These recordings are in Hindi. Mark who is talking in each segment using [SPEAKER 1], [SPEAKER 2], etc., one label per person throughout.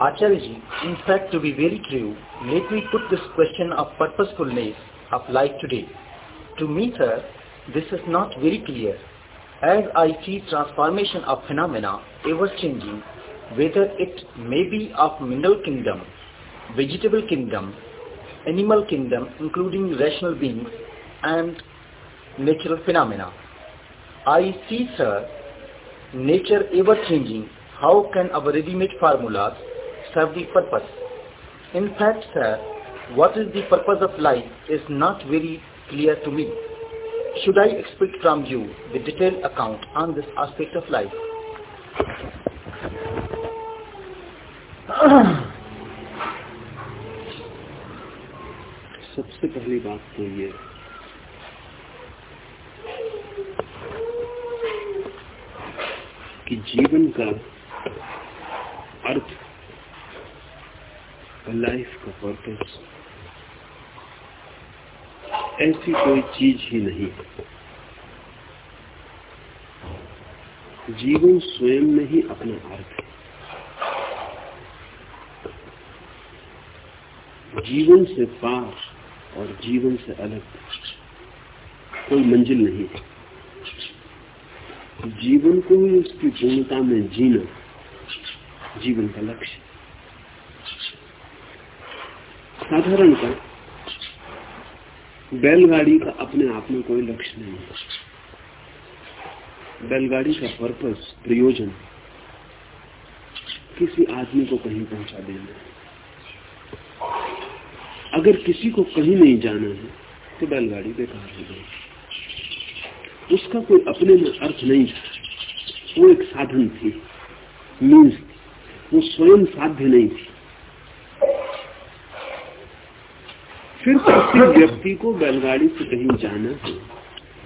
[SPEAKER 1] Acharya in fact to be very true, let me put this question of purposefulness of life today. To me, sir, this is not very clear. As I see transformation of phenomena ever changing, whether it may be of mineral kingdom, vegetable kingdom, animal kingdom including rational beings and natural phenomena. I see, sir, nature ever changing. How can our ready-made formulas serve the purpose? In fact, sir, what is the purpose of life is not very clear to me. Should I expect from you the detailed account on this aspect of life?
[SPEAKER 2] सबसे पहली बात तो ये जीवन का अर्थ लाइफ का पर्पस ऐसी कोई चीज़ ही नहीं। जीवन स्वयं में ही अपना अर्थ है। जीवन से पार और जीवन से अलग कोई मंजिल नहीं है। जीवन को ही उसकी पूर्णता में जीना जीवन का लक्ष्य। साधारण का बैलगाड़ी का अपने आप में कोई लक्ष्य नहीं है। बैलगाड़ी का पर्पस प्रयोजन किसी आदमी को कहीं पहुँचा देना है। अगर किसी को कहीं नहीं जाना है तो बैलगाड़ी बेकार हो गई उसका कोई अपने में अर्थ नहीं था। वो एक साधन थी मीन्स वो स्वयं साध्य नहीं थी। फिर किसी व्यक्ति को बैलगाड़ी से कहीं जाना है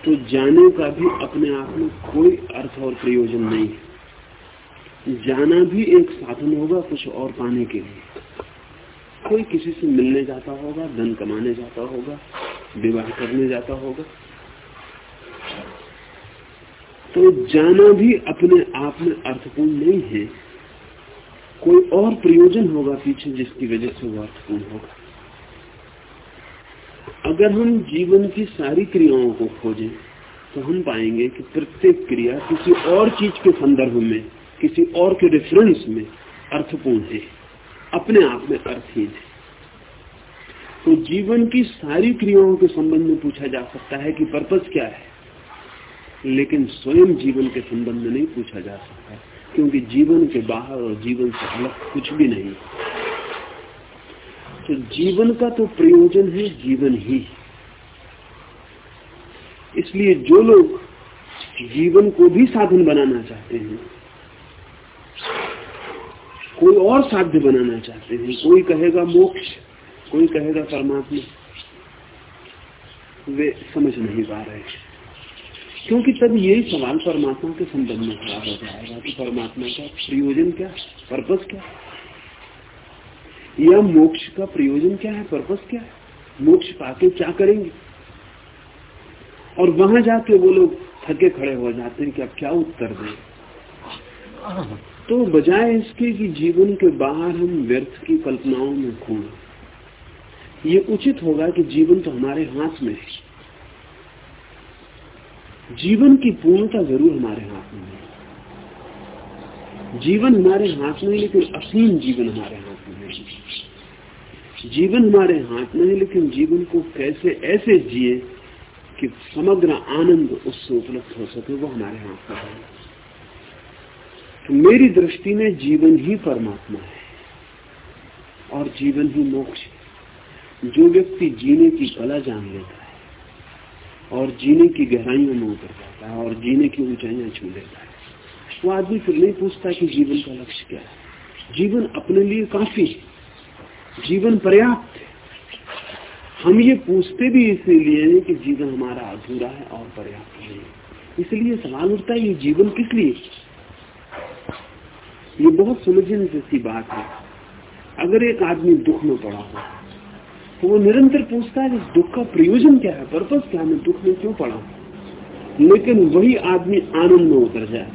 [SPEAKER 2] तो जाने का भी अपने आप में कोई अर्थ और प्रयोजन नहीं है। जाना भी एक साधन होगा कुछ और पाने के लिए। कोई किसी से मिलने जाता होगा, धन कमाने जाता होगा, विवाह करने जाता होगा। तो जाना भी अपने आप में अर्थपूर्ण नहीं है। कोई और प्रयोजन होगा पीछे जिसकी वजह से वो अर्थपूर्ण होगा। अगर हम जीवन की सारी क्रियाओं को खोजें तो हम पाएँगे कि प्रत्येक क्रिया किसी और चीज़ के संदर्भ में, किसी और के रेफरेंस में अर्थपूर्ण है। अपने आप में अर्थहीन है। तो जीवन की सारी क्रियाओं के संबंध में पूछा जा सकता है कि पर्पज क्या है। लेकिन स्वयं जीवन के संबंध में नहीं पूछा जा सकता, क्योंकि जीवन के बाहर और जीवन से अलग कुछ भी नहीं। तो जीवन का तो प्रयोजन है, जीवन ही। इसलिए जो लोग जीवन को भी साधन बनाना चाहते हैं, कोई और साध्य बनाना चाहते हैं, कोई कहेगा मोक्ष, कोई कहेगा परमात्मा, वे समझ नहीं पा रहे। क्योंकि तब यही सवाल परमात्मा के संबंध में खड़ा हो जाएगा कि परमात्मा का प्रयोजन क्या पर्पज क्या या मोक्ष का प्रयोजन क्या है? पर्पज क्या है? मोक्ष पाके क्या करेंगे? और वहाँ जाके वो लोग थके खड़े हो जाते हैं कि अब क्या उत्तर दें? तो बजाय इसके कि जीवन के बाहर हम व्यर्थ की कल्पनाओं में खो ये उचित होगा कि जीवन तो हमारे हाथ में है। जीवन की पूर्णता ज़रूर हमारे हाथ में है। जीवन हमारे हाथ में है, लेकिन असीम जीवन हमारे हाथ में है। जीवन हमारे हाथ में है, लेकिन जीवन को कैसे ऐसे जिए कि समग्र आनंद उससे उपलब्ध हो सके, वो हमारे हाथ में है। तो मेरी दृष्टि में जीवन ही परमात्मा है, और जीवन ही मोक्ष जो व्यक्ति जीने की कला जान लेता है और जीने की गहराइयों में उतर जाता है और जीने की ऊंचाइयाँ छू लेता है। वो आदमी फिर नहीं पूछता कि जीवन का लक्ष्य क्या है। जीवन अपने लिए काफ़ी है। जीवन पर्याप्त है। हम ये पूछते भी इसीलिए हैं कि जीवन हमारा अधूरा है और पर्याप्त नहीं है। इसलिए सवाल उठता है, ये जीवन किस लिए? ये बहुत समझने जैसी बात है। अगर एक आदमी दुख में पड़ा हो तो वो निरंतर पूछता है इस दुख का प्रयोजन क्या है? पर्पज क्या है मैं दुख में क्यों पड़ा? लेकिन वही आदमी आनंद में उतर जाए।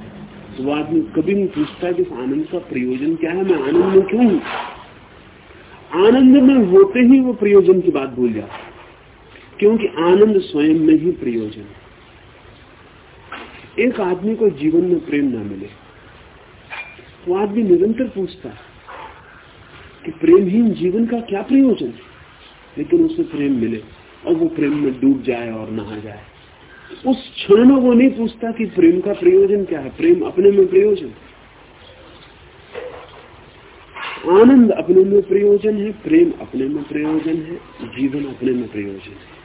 [SPEAKER 2] तो वो आदमी कभी नहीं पूछता कि आनंद का प्रयोजन क्या है? मैं आनंद में क्यों हूँ? आनंद में होते ही वो प्रयोजन की बात भूल जाता क्योंकि आनंद स्वयं में ही प्रयोजन एक आदमी को जीवन में प्रेम ना मिले। वो आदमी निरंतर पूछता है कि प्रेमहीन जीवन का क्या प्रयोजन है? लेकिन उसे प्रेम मिले और वो प्रेम में डूब जाए और नहा जाए। उस क्षण में वो नहीं पूछता कि प्रेम का प्रयोजन क्या है? प्रेम अपने में प्रयोजन आनंद अपने में प्रयोजन है, प्रेम अपने में प्रयोजन है, जीवन अपने में प्रयोजन है।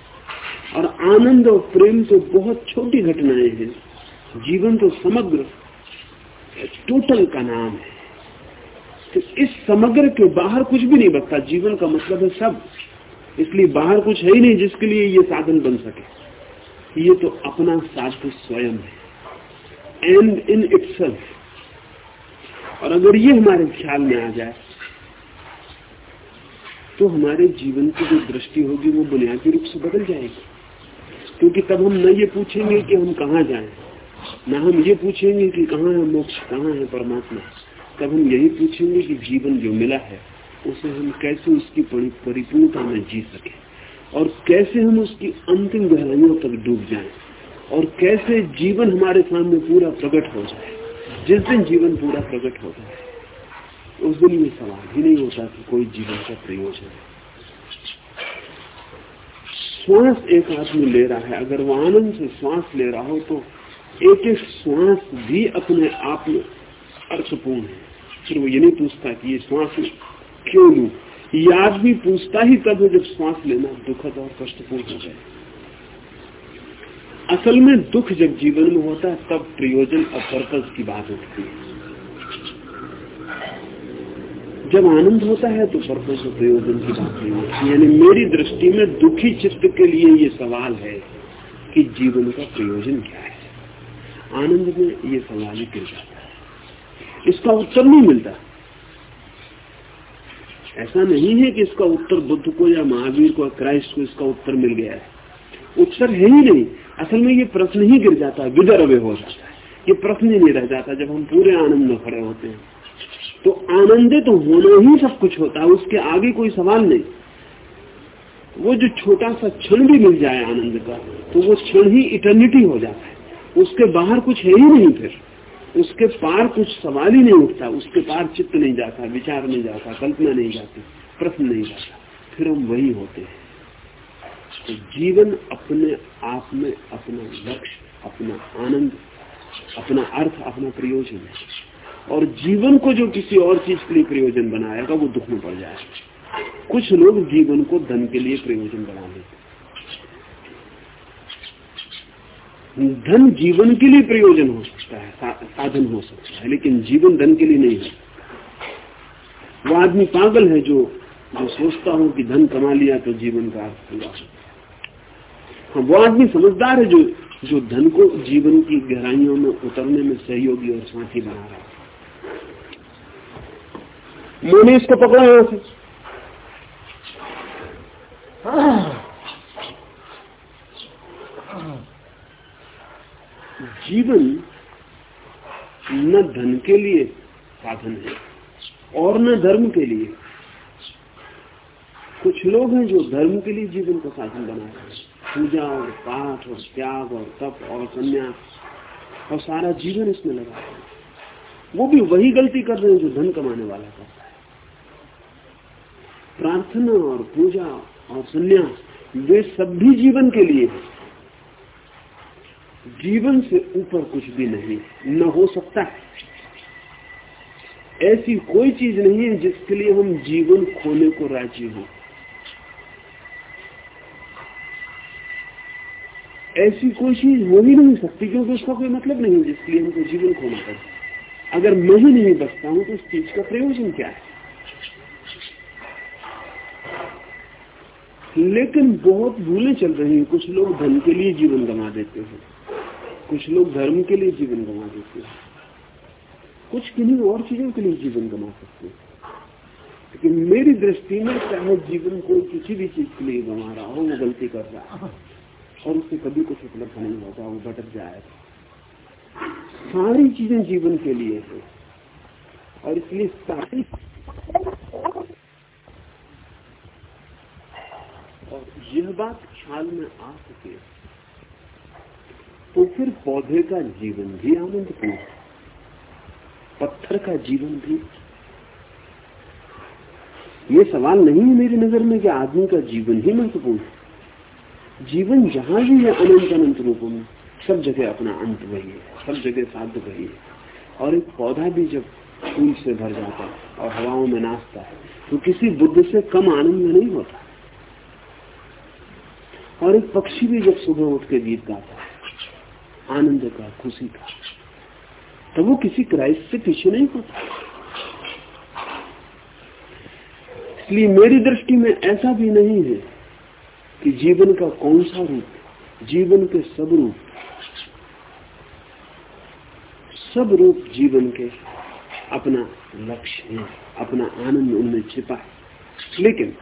[SPEAKER 2] और आनंद और प्रेम तो बहुत छोटी घटनाएँ हैं। जीवन तो समग्र टोटल का नाम है। तो इस समग्र के बाहर कुछ भी नहीं बचता। जीवन का मतलब है सब। इसलिए बाहर कुछ है ही नहीं जिसके लिए ये साधन बन सके। ये तो अपना साध्य स्वयं है। एंड इन इट्सल्फ और अगर ये हमारे ख्याल में आ जाए तो हमारे जीवन की जो दृष्टि होगी वो बुनियादी रूप से बदल जाएगी। क्योंकि तब हम न ये पूछेंगे कि हम कहाँ जाएँ, न हम ये पूछेंगे कि कहाँ है मोक्ष कहाँ है परमात्मा। तब हम यही पूछेंगे कि जीवन जो मिला है उसे हम कैसे उसकी परिपूर्णता में जी सके? और कैसे हम उसकी अंतिम गहराइयों तक डूब जाएँ? और कैसे जीवन हमारे सामने पूरा प्रकट हो जाए? जिस दिन जीवन पूरा प्रकट हो जाए, उस दिन ये सवाल ही नहीं होता कि कोई जीवन का प्रयोजन है। श्वास एक आदमी ले रहा है। अगर वो आनंद से श्वास ले रहा हो तो एक एक श्वास भी अपने आप में अर्थपूर्ण है। फिर वो ये नहीं पूछता कि ये श्वास क्यों लू? याद भी पूछता ही तब है जब श्वास लेना दुखद और कष्टपूर्ण हो जाए। असल में दुख जब जीवन में होता है, तब प्रयोजन और पर्पज की बात उठती है। जब आनंद होता है तो पर्पज और प्रयोजन की बात नहीं होती। यानी मेरी दृष्टि में दुखी चित्त के लिए ये सवाल है कि जीवन का प्रयोजन क्या है? आनंद में ये सवाल ही गिर जाता है। इसका उत्तर नहीं मिलता। ऐसा नहीं है कि इसका उत्तर बुद्ध को या महावीर को या क्राइस्ट को इसका उत्तर मिल गया है। उत्तर है ही नहीं। असल में ये प्रश्न ही गिर जाता है, विदर्भ हो जाता है। ये प्रश्न ही नहीं रह जाता जब हम पूरे आनंद में खड़े होते हैं। तो आनंदित तो होना ही सब कुछ होता है, उसके आगे कोई सवाल नहीं। वो जो छोटा सा क्षण भी मिल जाए आनंद का तो वो क्षण ही इटर्निटी हो जाता है। उसके बाहर कुछ है ही नहीं फिर। उसके पार कुछ सवाल ही नहीं उठता, उसके पार चित्त नहीं जाता, विचार नहीं जाता, कल्पना नहीं जाती, प्रश्न नहीं जाता। फिर हम वही होते हैं। तो जीवन अपने आप में अपना लक्ष्य, अपना आनंद, अपना अर्थ, अपना प्रयोजन है। और जीवन को जो किसी और चीज़ के लिए प्रयोजन बनाएगा, वो दुख में पड़ जाएगा। कुछ लोग जीवन को धन के लिए प्रयोजन बना लेते धन जीवन के लिए प्रयोजन हो सकता है सा, साधन हो सकता है लेकिन जीवन धन के लिए नहीं है। वो आदमी पागल है जो जो सोचता हो कि धन कमा लिया तो जीवन का अर्थ पूरा हाँ वो आदमी समझदार है जो जो धन को जीवन की गहराइयों में उतरने में सहयोगी और साथी बना रहा है। मैंने इसको पकड़ा यहाँ से। जीवन न धन के लिए साधन है और न धर्म के लिए। कुछ लोग हैं जो धर्म के लिए जीवन का साधन बना रहे हैं। पूजा और पाठ और त्याग और तप और संन्यास और सारा जीवन इसमें लगा है। वो भी वही गलती कर रहे हैं जो धन कमाने वाला करता है। प्रार्थना और पूजा और संन्यास, वे सब भी जीवन के लिए है। जीवन से ऊपर कुछ भी नहीं, न हो सकता। है ऐसी कोई चीज़ नहीं है जिसके लिए हम जीवन खोने को राज़ी हो। ऐसी कोई चीज़ हो ही नहीं सकती, क्योंकि उसका कोई मतलब नहीं जिसके लिए हमको जीवन खोना पड़े। अगर मैं ही नहीं बचता हूँ तो उस चीज़ का प्रयोजन क्या है? लेकिन बहुत भूलें चल रही हैं। कुछ लोग धन के लिए जीवन गंवा देते हैं। कुछ लोग धर्म के लिए जीवन गंवा देते हैं। कुछ किन्हीं और चीज़ों के लिए जीवन गंवा सकते हैं। लेकिन मेरी दृष्टि में चाहे जीवन को किसी भी चीज़ के लिए गंवा रहा हो, वो गलती कर रहा है। और उसे कभी कुछ उपलब्ध नहीं होगा, वो भटक जाएगा। सारी चीज़ें जीवन के लिए है। और इसलिए सारी और यह बात ख्याल में आ सके तो फिर पौधे का जीवन भी आनंदपूर्ण पत्थर का जीवन भी। ये सवाल नहीं है मेरी नज़र में कि आदमी का जीवन ही महत्वपूर्ण है। जीवन जहाँ भी है, अनंत अनंत रूपों में। सब जगह अपना अंत वही है, सब जगह साध्य वही है। और एक पौधा भी जब फूल से भर जाता है और हवाओं में नाचता है तो किसी बुद्ध से कम आनंद नहीं होता। और एक पक्षी भी जब सुबह उठ के गीत गाता आनंद का, खुशी का। तो वो किसी क्राइस्ट से पीछे नहीं होता। इसलिए मेरी दृष्टि में ऐसा भी नहीं है कि जीवन का कौन सा रूप, जीवन के सब रूप सब रूप जीवन के अपना लक्ष्य है, अपना आनंद उनमें छिपा है। लेकिन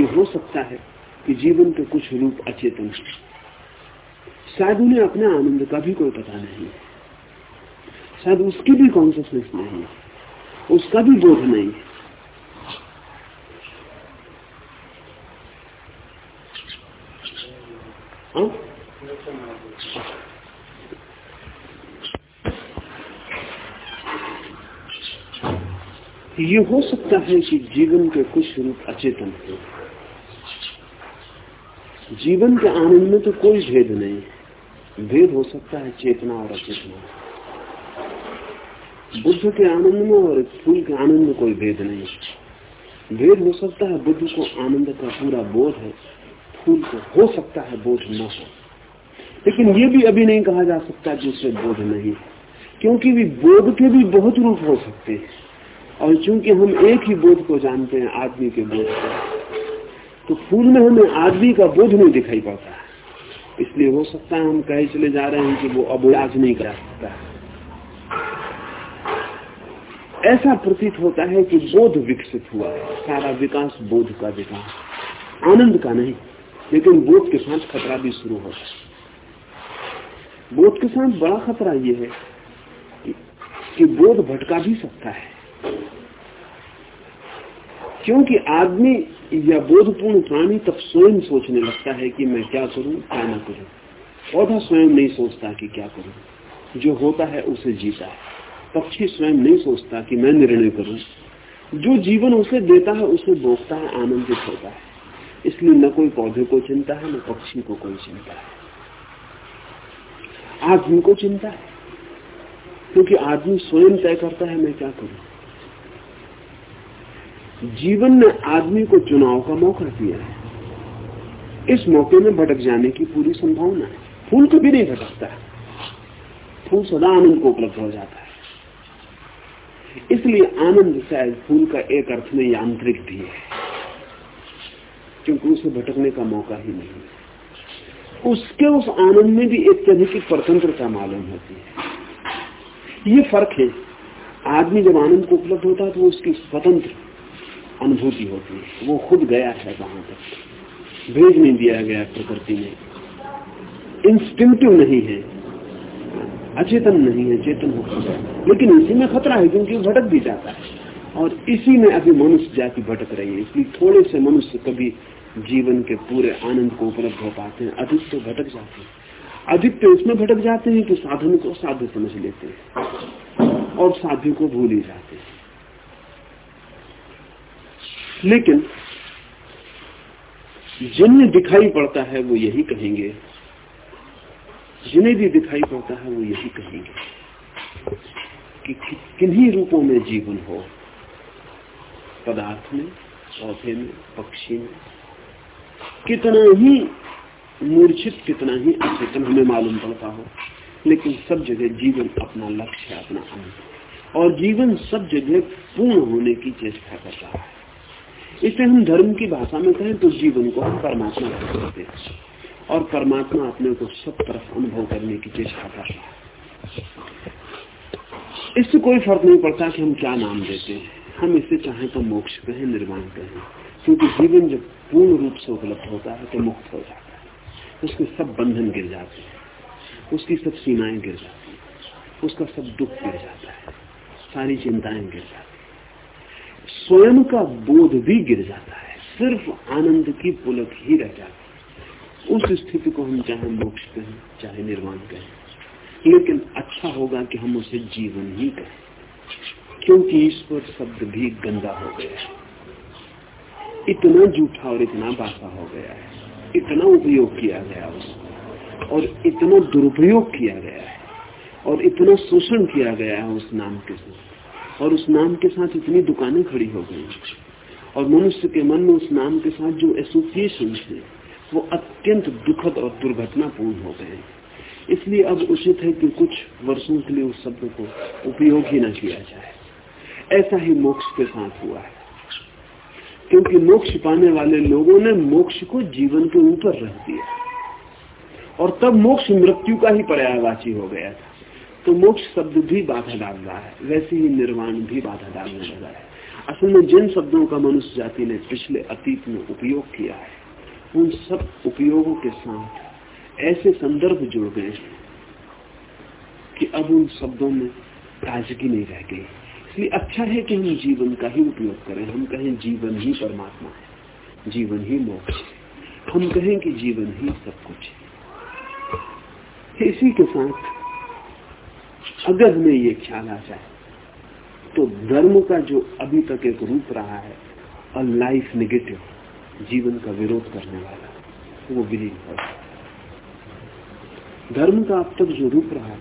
[SPEAKER 2] ये हो सकता है कि जीवन के कुछ रूप अचेतन है। शायद उन्हें अपने आनंद का भी कोई पता नहीं। है शायद उसकी भी कॉन्सियसनेस नहीं है। उसका भी बोध नहीं है। हाँ? ये हो सकता है कि जीवन के कुछ रूप अचेतन हो। जीवन के आनंद में तो कोई भेद नहीं। भेद हो सकता है, चेतना और अचेतना। बुद्ध के आनंद में और फूल के आनंद में कोई भेद नहीं। भेद हो सकता है, बुद्ध को आनंद का पूरा बोध है फूल को हो सकता है, बोध न हो। लेकिन ये भी अभी नहीं कहा जा सकता कि उसे बोध नहीं क्योंकि भी बोध के भी बहुत रूप हो सकते हैं। और चूँकि हम एक ही बोध को जानते हैं, आदमी के बोध को तो फूल में हमें आदमी का बोध नहीं दिखाई पड़ता। इसलिए हो सकता है हम कहे चले जा रहे हैं कि वो अब इलाज नहीं करा सकता। ऐसा प्रतीत होता है कि बोध विकसित हुआ है। सारा विकास बोध का विकास, आनंद का नहीं, लेकिन बोध के साथ खतरा भी शुरू होता है बोध के साथ बड़ा खतरा यह है कि बोध भटका भी सकता है। क्योंकि आदमी या बोधपूर्ण प्राणी तब स्वयं सोचने लगता है कि मैं क्या करूँ, क्या ना करूँ। पौधा स्वयं नहीं सोचता कि क्या करूँ। जो होता है उसे जीता है। पक्षी स्वयं नहीं सोचता कि मैं निर्णय करूँ। जो जीवन उसे देता है, उसे भोगता है, आनंदित होता है। इसलिए न कोई पौधे को चिंता है, न पक्षी को कोई चिंता है। आदमी को चिंता है। क्योंकि आदमी स्वयं तय करता है, मैं क्या करूँ? जीवन ने आदमी को चुनाव का मौका दिया है। इस मौके में भटक जाने की पूरी संभावना है। फूल कभी नहीं भटकता फूल सदा आनंद को उपलब्ध हो जाता है। इसलिए आनंद शायद फूल का एक अर्थ में यांत्रिक भी है। क्योंकि उसे भटकने का मौका ही नहीं उसके उस आनंद में भी एक तरह की स्वतंत्रता मालूम होती है। ये फ़र्क है। आदमी जब आनंद को उपलब्ध होता है तो उसकी स्वतंत्र अनुभूति होती है। वो खुद गया है वहाँ तक। भेज नहीं दिया गया प्रकृति में। इंस्टिंक्टिव नहीं है। अचेतन नहीं है, चेतन है लेकिन इसी में खतरा है, क्योंकि भटक भी जाता है। और इसी में अभी मनुष्य जाति भटक रही है। इसलिए थोड़े से मनुष्य कभी जीवन के पूरे आनंद को उपलब्ध हो पाते हैं। अधिक तो भटक जाते हैं। अधिक तो इसमें भटक जाते हैं कि साधन को साध्य समझ लेते हैं। और साध्य को भूल ही जाते हैं। लेकिन जिन्हें दिखाई पड़ता है वो यही कहेंगे। जिन्हें भी दिखाई पड़ता है वो यही कहेंगे कि किन्हीं रूपों में जीवन हो। पदार्थ में, पौधे में, पक्षी में। कितना ही मूर्छित, कितना ही अचेतन हमें मालूम पड़ता हो, लेकिन सब जगह जीवन अपना लक्ष्य है अपना अंत और जीवन सब जगह पूर्ण होने की चेष्टा कर रहा है। इसे हम धर्म की भाषा में कहें तो जीवन को हम परमात्मा कह सकते और परमात्मा अपने को सब तरफ़ अनुभव करने की चेष्टा कर रहा है। इससे कोई फ़र्क नहीं पड़ता कि हम क्या नाम देते हैं। हम इसे चाहे तो मोक्ष कहें, निर्वाण कहें। क्योंकि जीवन जब पूर्ण रूप से उपलब्ध होता है तो मुक्त हो जाता है। उसके सब बंधन गिर जाते हैं। उसकी सब सीमाएँ गिर जाती हैं। उसका सब दुख गिर जाता है। सारी चिंताएँ गिर जाती स्वयं का बोध भी गिर जाता है। सिर्फ़ आनंद की पुलक ही रह जाती है। उस स्थिति को हम चाहे मोक्ष कहें, चाहे निर्वाण कहें, लेकिन अच्छा होगा कि हम उसे जीवन ही कहें, क्योंकि ईश्वर शब्द भी गंदा हो गया है। इतना जूठा और इतना बासा हो गया है। इतना उपयोग किया गया उसको, और इतना दुरुपयोग किया गया है, और इतना शोषण किया गया है उस नाम के साथ। और उस नाम के साथ इतनी दुकानें खड़ी हो गई। और मनुष्य के मन में उस नाम के साथ जो एसोसिएशन थे, वो अत्यंत दुखद और दुर्घटनापूर्ण हो गए। इसलिए अब उचित है कि कुछ वर्षों के लिए उस शब्द को उपयोग ही न किया जाए। ऐसा ही मोक्ष के साथ हुआ है। क्योंकि मोक्ष पाने वाले लोगों ने मोक्ष को जीवन के ऊपर रख दिया। और तब मोक्ष मृत्यु का ही पर्यायवाची हो गया था। तो मोक्ष शब्द भी बाधा डाल रहा है, वैसे ही निर्वाण भी बाधा डालने लगा है। असल में जिन शब्दों का मनुष्य जाति ने पिछले अतीत में उपयोग किया है, उन सब उपयोगों के साथ ऐसे संदर्भ जुड़ गए कि अब उन शब्दों में ताजगी नहीं रह गई। इसलिए अच्छा है कि हम जीवन का ही उपयोग करें। हम कहें जीवन ही परमात्मा है, जीवन ही मोक्ष है। हम कहें कि जीवन ही सब कुछ है। इसी के साथ अगर हमें ये ख्याल आ जाए तो धर्म का जो अभी तक एक रूप रहा है और लाइफ निगेटिव जीवन का विरोध करने वाला, वो विलीन हो धर्म का अब तक जो रूप रहा है,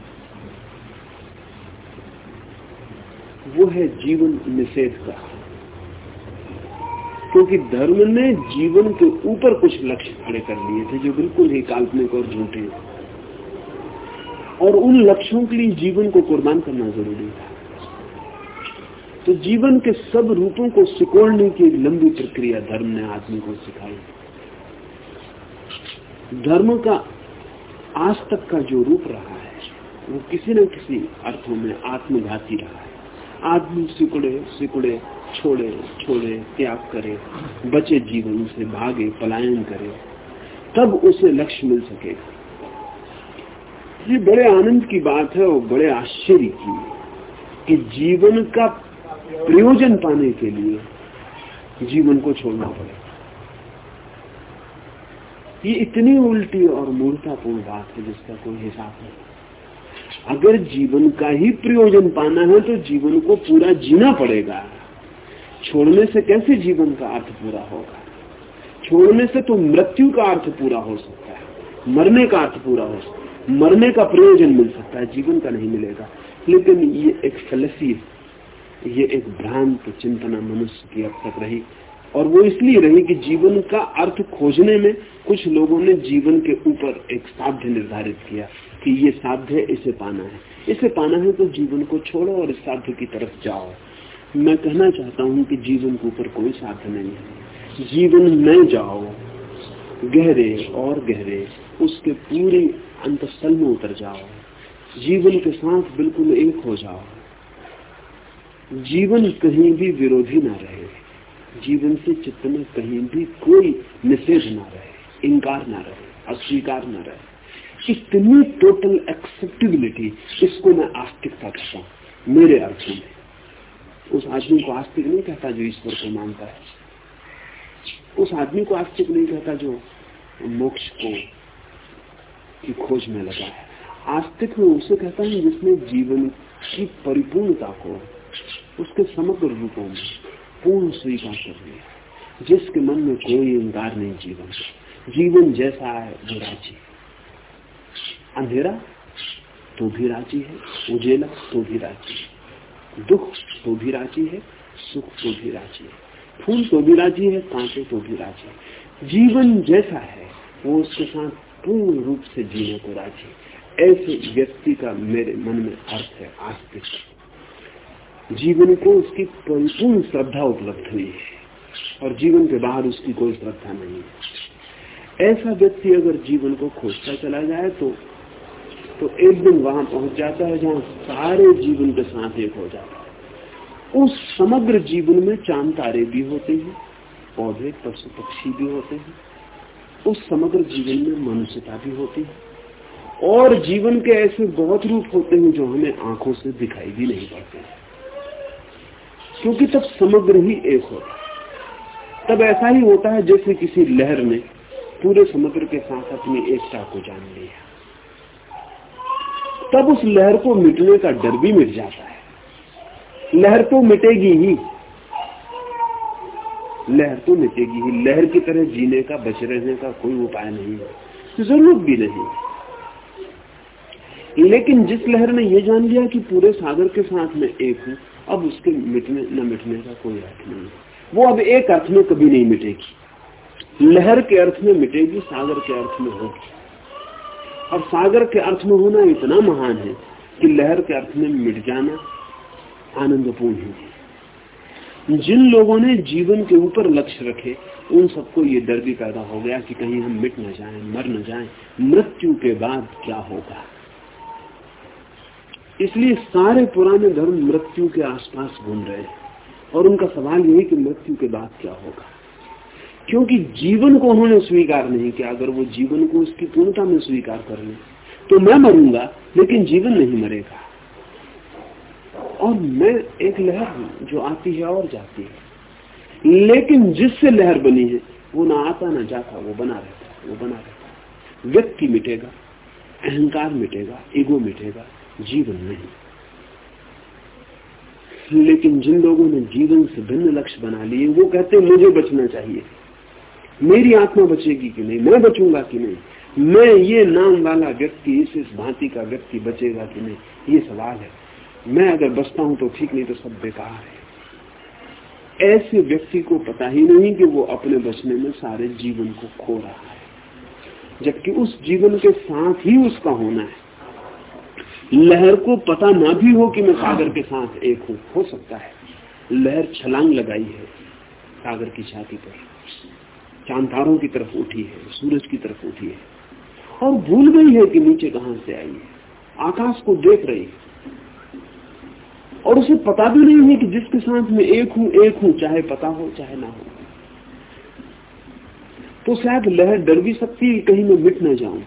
[SPEAKER 2] वो है जीवन निषेध का। क्योंकि धर्म ने जीवन के ऊपर कुछ लक्ष्य खड़े कर लिए थे, जो बिल्कुल ही काल्पनिक और झूठे और उन लक्ष्यों के लिए जीवन को कुर्बान करना ज़रूरी था। तो जीवन के सब रूपों को सिकोड़ने की लंबी प्रक्रिया धर्म ने आदमी को सिखाई। धर्म का आज तक का जो रूप रहा है, वो किसी न किसी अर्थों में आत्मघाती रहा है। आदमी सिकुड़े सिकुड़े, छोड़े छोड़े, त्याग करे, बचे जीवन से भागे, पलायन करे, तब उसे लक्ष्य मिल सकेगा। ये बड़े आनंद की बात है और बड़े आश्चर्य की कि जीवन का प्रयोजन पाने के लिए जीवन को छोड़ना पड़ेगा ये इतनी उल्टी और मूर्तापूर्ण बात है जिसका कोई हिसाब नहीं। अगर जीवन का ही प्रयोजन पाना है तो जीवन को पूरा जीना पड़ेगा। छोड़ने से कैसे जीवन का अर्थ पूरा होगा? छोड़ने से तो मृत्यु का अर्थ पूरा हो सकता है, मरने का अर्थ पूरा हो सकता है। मरने का प्रयोजन मिल सकता है, जीवन का नहीं मिलेगा। लेकिन ये एक फलसी ये एक भ्रांत चिंतना मनुष्य की अब तक रही। और वो इसलिए रही कि जीवन का अर्थ खोजने में कुछ लोगों ने जीवन के ऊपर एक साध्य निर्धारित किया कि ये साध्य इसे पाना है। इसे पाना है तो जीवन को छोड़ो और इस साध्य की तरफ़ जाओ। मैं कहना चाहता हूँ कि जीवन के ऊपर कोई साध्य नहीं है। जीवन में जाओ गहरे और गहरे, उसके पूरे अंतस्थल में उतर जाओ। जीवन के साथ बिल्कुल एक हो जाओ। जीवन कहीं भी विरोधी ना रहे। जीवन से चित्त में कहीं भी कोई निषेध ना रहे, इनकार ना रहे, अस्वीकार ना रहे। इतनी टोटल एक्सेप्टेबिलिटी इसको मैं आस्तिकता कहता हूँ, मेरे अर्थ में। उस आदमी को आस्तिक नहीं कहता जो ईश्वर को मानता है। उस आदमी को आस्तिक नहीं कहता जो मोक्ष को, की खोज में लगा है। आस्तिक में उसे कहता है जिसने जीवन की परिपूर्णता को उसके समग्र रूपों में पूर्ण स्वीकार कर लिया जिसके मन में कोई इंकार नहीं जीवन जीवन जैसा है, वो राज़ी अंधेरा तो भी राज़ी है। उजेला तो भी राज़ी है। दुख तो भी राज़ी है। सुख तो भी राज़ी है। फूल तो भी राज़ी है कांटे तो भी राज़ी है। जीवन जैसा है, वो उसके साथ पूर्ण रूप से जीने को राज़ी ऐसे व्यक्ति का मेरे मन में अर्थ है आस्तिक। जीवन को उसकी परिपूर्ण श्रद्धा उपलब्ध हुई है, और जीवन के बाहर उसकी कोई श्रद्धा नहीं है। ऐसा व्यक्ति अगर जीवन को खोजता चला जाए तो तो एक दिन वहाँ पहुँच जाता है जहाँ सारे जीवन के साथ एक हो जाता है। उस समग्र जीवन में चाँद तारे भी होते हैं, पौधे, पशु पक्षी भी होते हैं। उस समग्र जीवन में मनुष्यता भी होती है। और जीवन के ऐसे बहुत रूप होते हैं जो हमें आँखों से दिखाई भी नहीं पड़ते। क्योंकि तब समग्र ही एक होता तब ऐसा ही होता है जैसे किसी लहर ने पूरे समुद्र के साथ अपनी एकता को जान लिया। तब उस लहर को मिटने का डर भी मिट जाता है। लहर तो मिटेगी ही। लहर तो मिटेगी ही। लहर की तरह जीने का, बच रहने का कोई उपाय नहीं है। ज़रूरत भी नहीं। लेकिन जिस लहर ने यह जान लिया कि पूरे सागर के साथ में एक हूँ, अब उसके मिटने, न मिटने का कोई अर्थ नहीं। वो अब एक अर्थ में कभी नहीं मिटेगी। लहर के अर्थ में मिटेगी, सागर के अर्थ में होगी। और सागर के अर्थ में होना इतना महान है कि लहर के अर्थ में मिट जाना आनंदपूर्ण है जिन लोगों ने जीवन के ऊपर लक्ष्य रखे उन सबको ये डर भी पैदा हो गया कि कहीं हम मिट न जाएँ, मर न जाएँ, मृत्यु के बाद क्या होगा। इसलिए सारे पुराने धर्म मृत्यु के आसपास घूम रहे हैं। और उनका सवाल यही कि मृत्यु के बाद क्या होगा। क्योंकि जीवन को उन्होंने स्वीकार नहीं किया। अगर वो जीवन को उसकी पूर्णता में स्वीकार कर ले तो मैं मरूँगा लेकिन जीवन नहीं मरेगा। और मैं एक लहर हूँ जो आती है और जाती है। लेकिन जिससे लहर बनी है, वो ना आता ना जाता, वो बना रहता है, वो बना रहता है। व्यक्ति मिटेगा, अहंकार मिटेगा, ईगो मिटेगा, जीवन नहीं। लेकिन जिन लोगों ने जीवन से भिन्न लक्ष्य बना लिए, वो कहते मुझे बचना चाहिए। मेरी आत्मा बचेगी कि नहीं? मैं बचूँगा कि नहीं? मैं ये नाम वाला व्यक्ति, इस इस भांति का व्यक्ति बचेगा कि नहीं? ये सवाल है। मैं अगर बचता हूँ तो ठीक नहीं तो सब बेकार है। ऐसे व्यक्ति को पता ही नहीं कि वो अपने बचने में सारे जीवन को खो रहा है। जबकि उस जीवन के साथ ही उसका होना है। लहर को पता ना भी हो कि मैं सागर के साथ एक हूँ, हो सकता है। लहर छलांग लगाई है सागर की छाती पर। चांदारों की तरफ़ उठी है, सूरज की तरफ़ उठी है। और भूल गई है कि नीचे कहाँ से आई है। आकाश को देख रही है। और उसे पता भी नहीं है कि जिसके साथ में एक हूँ एक हूँ, चाहे पता हो, चाहे ना हो। तो शायद लहर डर भी सकती है कहीं मैं मिट ना जाऊँ।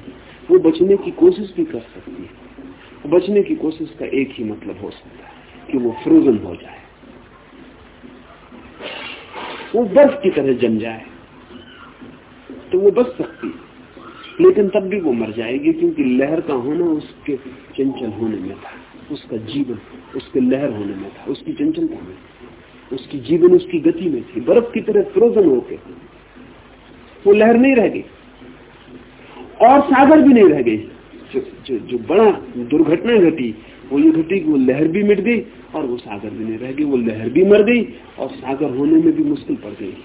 [SPEAKER 2] वो बचने की कोशिश भी कर सकती है। बचने की कोशिश का एक ही मतलब हो सकता है कि वो फ्रोजन हो जाए। वो बर्फ़ की तरह जम जाए। तो वो बच सकती लेकिन तब भी वो मर जाएगी, क्योंकि लहर का होना उसके चंचल होने में था। उसका जीवन उसके लहर होने में था उसकी चंचलता में उसकी जीवन उसकी गति में थी बर्फ़ की तरह फ्रोजन होके। वो लहर नहीं रह गई और सागर भी नहीं रह गई। जो, जो, जो बड़ा दुर्घटना घटी वो ये घटी कि वो लहर भी मिट गई और वो सागर भी नहीं रह गई वो लहर भी मर गई और सागर होने में भी मुश्किल पड़ गई।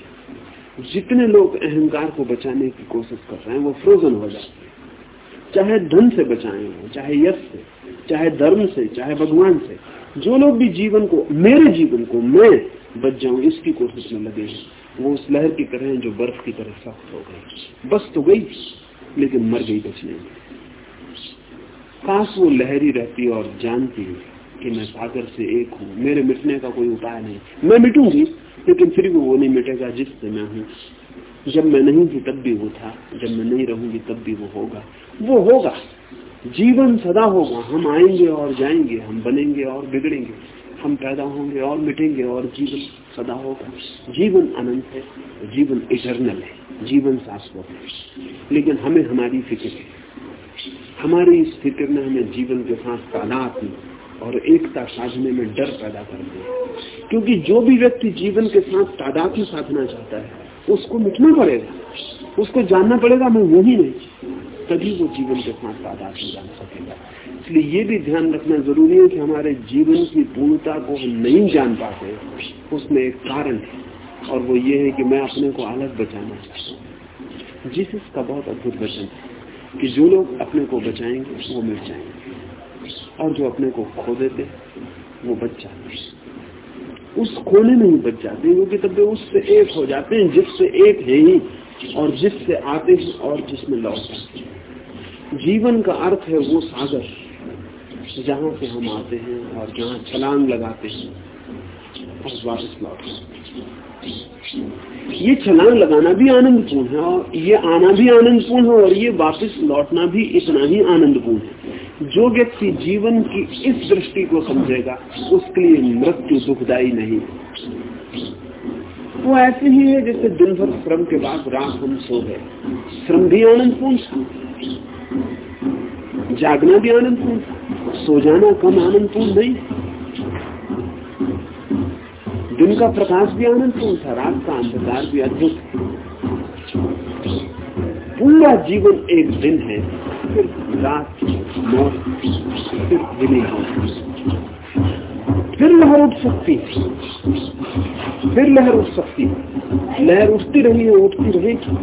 [SPEAKER 2] जितने लोग अहंकार को बचाने की कोशिश कर रहे हैं वो फ्रोजन हो जाते हैं। चाहे धन से बचाए हो चाहे यश से। चाहे धर्म से, चाहे भगवान से, जो लोग भी जीवन को, मेरे जीवन को मैं बच जाऊँ, इसकी कोशिश में लगे हैं। वो उस लहर की तरह जो बर्फ़ की तरह सख्त हो गई। बस तो गई, लेकिन मर गई बचने में काश वो लहरी रहती और जानती कि मैं सागर से एक हूँ, मेरे मिटने का कोई उपाय नहीं। मैं मिटूँगी, लेकिन फिर भी वो नहीं मिटेगा जिससे मैं हूँ। जब मैं नहीं थी तब भी वो था। जब मैं नहीं रहूँगी, तब भी वो होगा। वो होगा। जीवन सदा होगा। हम आएँगे और जाएँगे, हम बनेंगे और बिगड़ेंगे, हम पैदा होंगे और मिटेंगे और जीवन सदा होगा। जीवन अनंत है, जीवन इटर्नल है, जीवन शाश्वत है। लेकिन हमें हमारी फ़िक्र है। हमारी इस फ़िक्र ने हमें जीवन के साथ तादात्म और एकता साधने में डर पैदा कर दिया। क्योंकि जो भी व्यक्ति जीवन के साथ तादात्म साधना चाहता है, उसको मिटना पड़ेगा। उसको जानना पड़ेगा, मैं वो ही नहीं। तभी वो जीवन के साथ तादात्म जान सकेगा। इसलिए ये भी ध्यान रखना ज़रूरी है कि हमारे जीवन की पूर्णता को हम नहीं जान पाते, उसमें एक कारण है, और वो ये है कि मैं अपने को अलग बचाना चाहता हूँ। जिस इसका बहुत अद्भुत वचन है कि जो लोग अपने को बचाएँगे, वो मिट जाएँगे, और जो अपने को खो देते, वो बच जाते उस खोने में ही बच जाते क्योंकि तब वे उससे एक हो जाते हैं, जिससे एक है ही। और जिससे आते हैं और जिसमें लौट। जाते जीवन का अर्थ है वो सागर, जहाँ से हम आते हैं और जहाँ छलांग लगाते हैं, और वापस लौट हैं। ये छलांग लगाना भी आनंदपूर्ण है और ये आना भी आनंदपूर्ण है और ये वापस लौटना भी इतना ही आनंदपूर्ण है। जो व्यक्ति जीवन की इस दृष्टि को समझेगा, उसके लिए मृत्यु दुखदायी नहीं। वो ऐसे ही है जैसे दिन भर श्रम के बाद रात हम सो गए। श्रम भी आनंदपूर्ण था। जागना भी आनंदपूर्ण सो जाना कम आनंदपूर्ण नहीं दिन का प्रकाश भी आनंदपूर्ण था। रात का अंधकार भी अद्भुत पूरा जीवन एक दिन है। फिर रात, मौत, फिर विलीन फिर लहर उठ सकती फिर लहर उठ सकती लहर उठती रही है उठती रहेगी।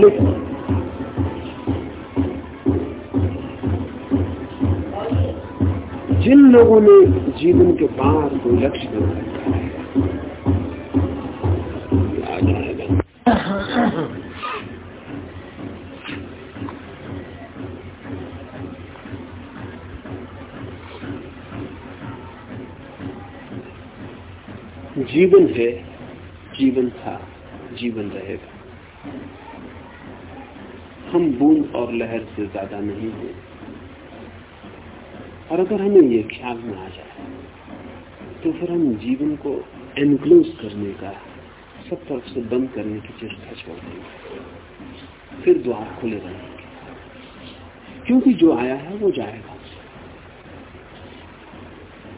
[SPEAKER 2] लेकिन जिन लोगों ने जीवन के पार कोई लक्ष्य बनाया जीवन है, जीवन था, जीवन रहेगा। हम बूंद और लहर से ज़्यादा नहीं हैं। और अगर हमें ये ख्याल में आ जाए तो फिर हम जीवन को एनक्लोज करने का, सब तरफ़ से बंद करने की चेष्टा छोड़ देंगे। फिर द्वार खुले रहेंगे। क्योंकि जो आया है, वो जाएगा।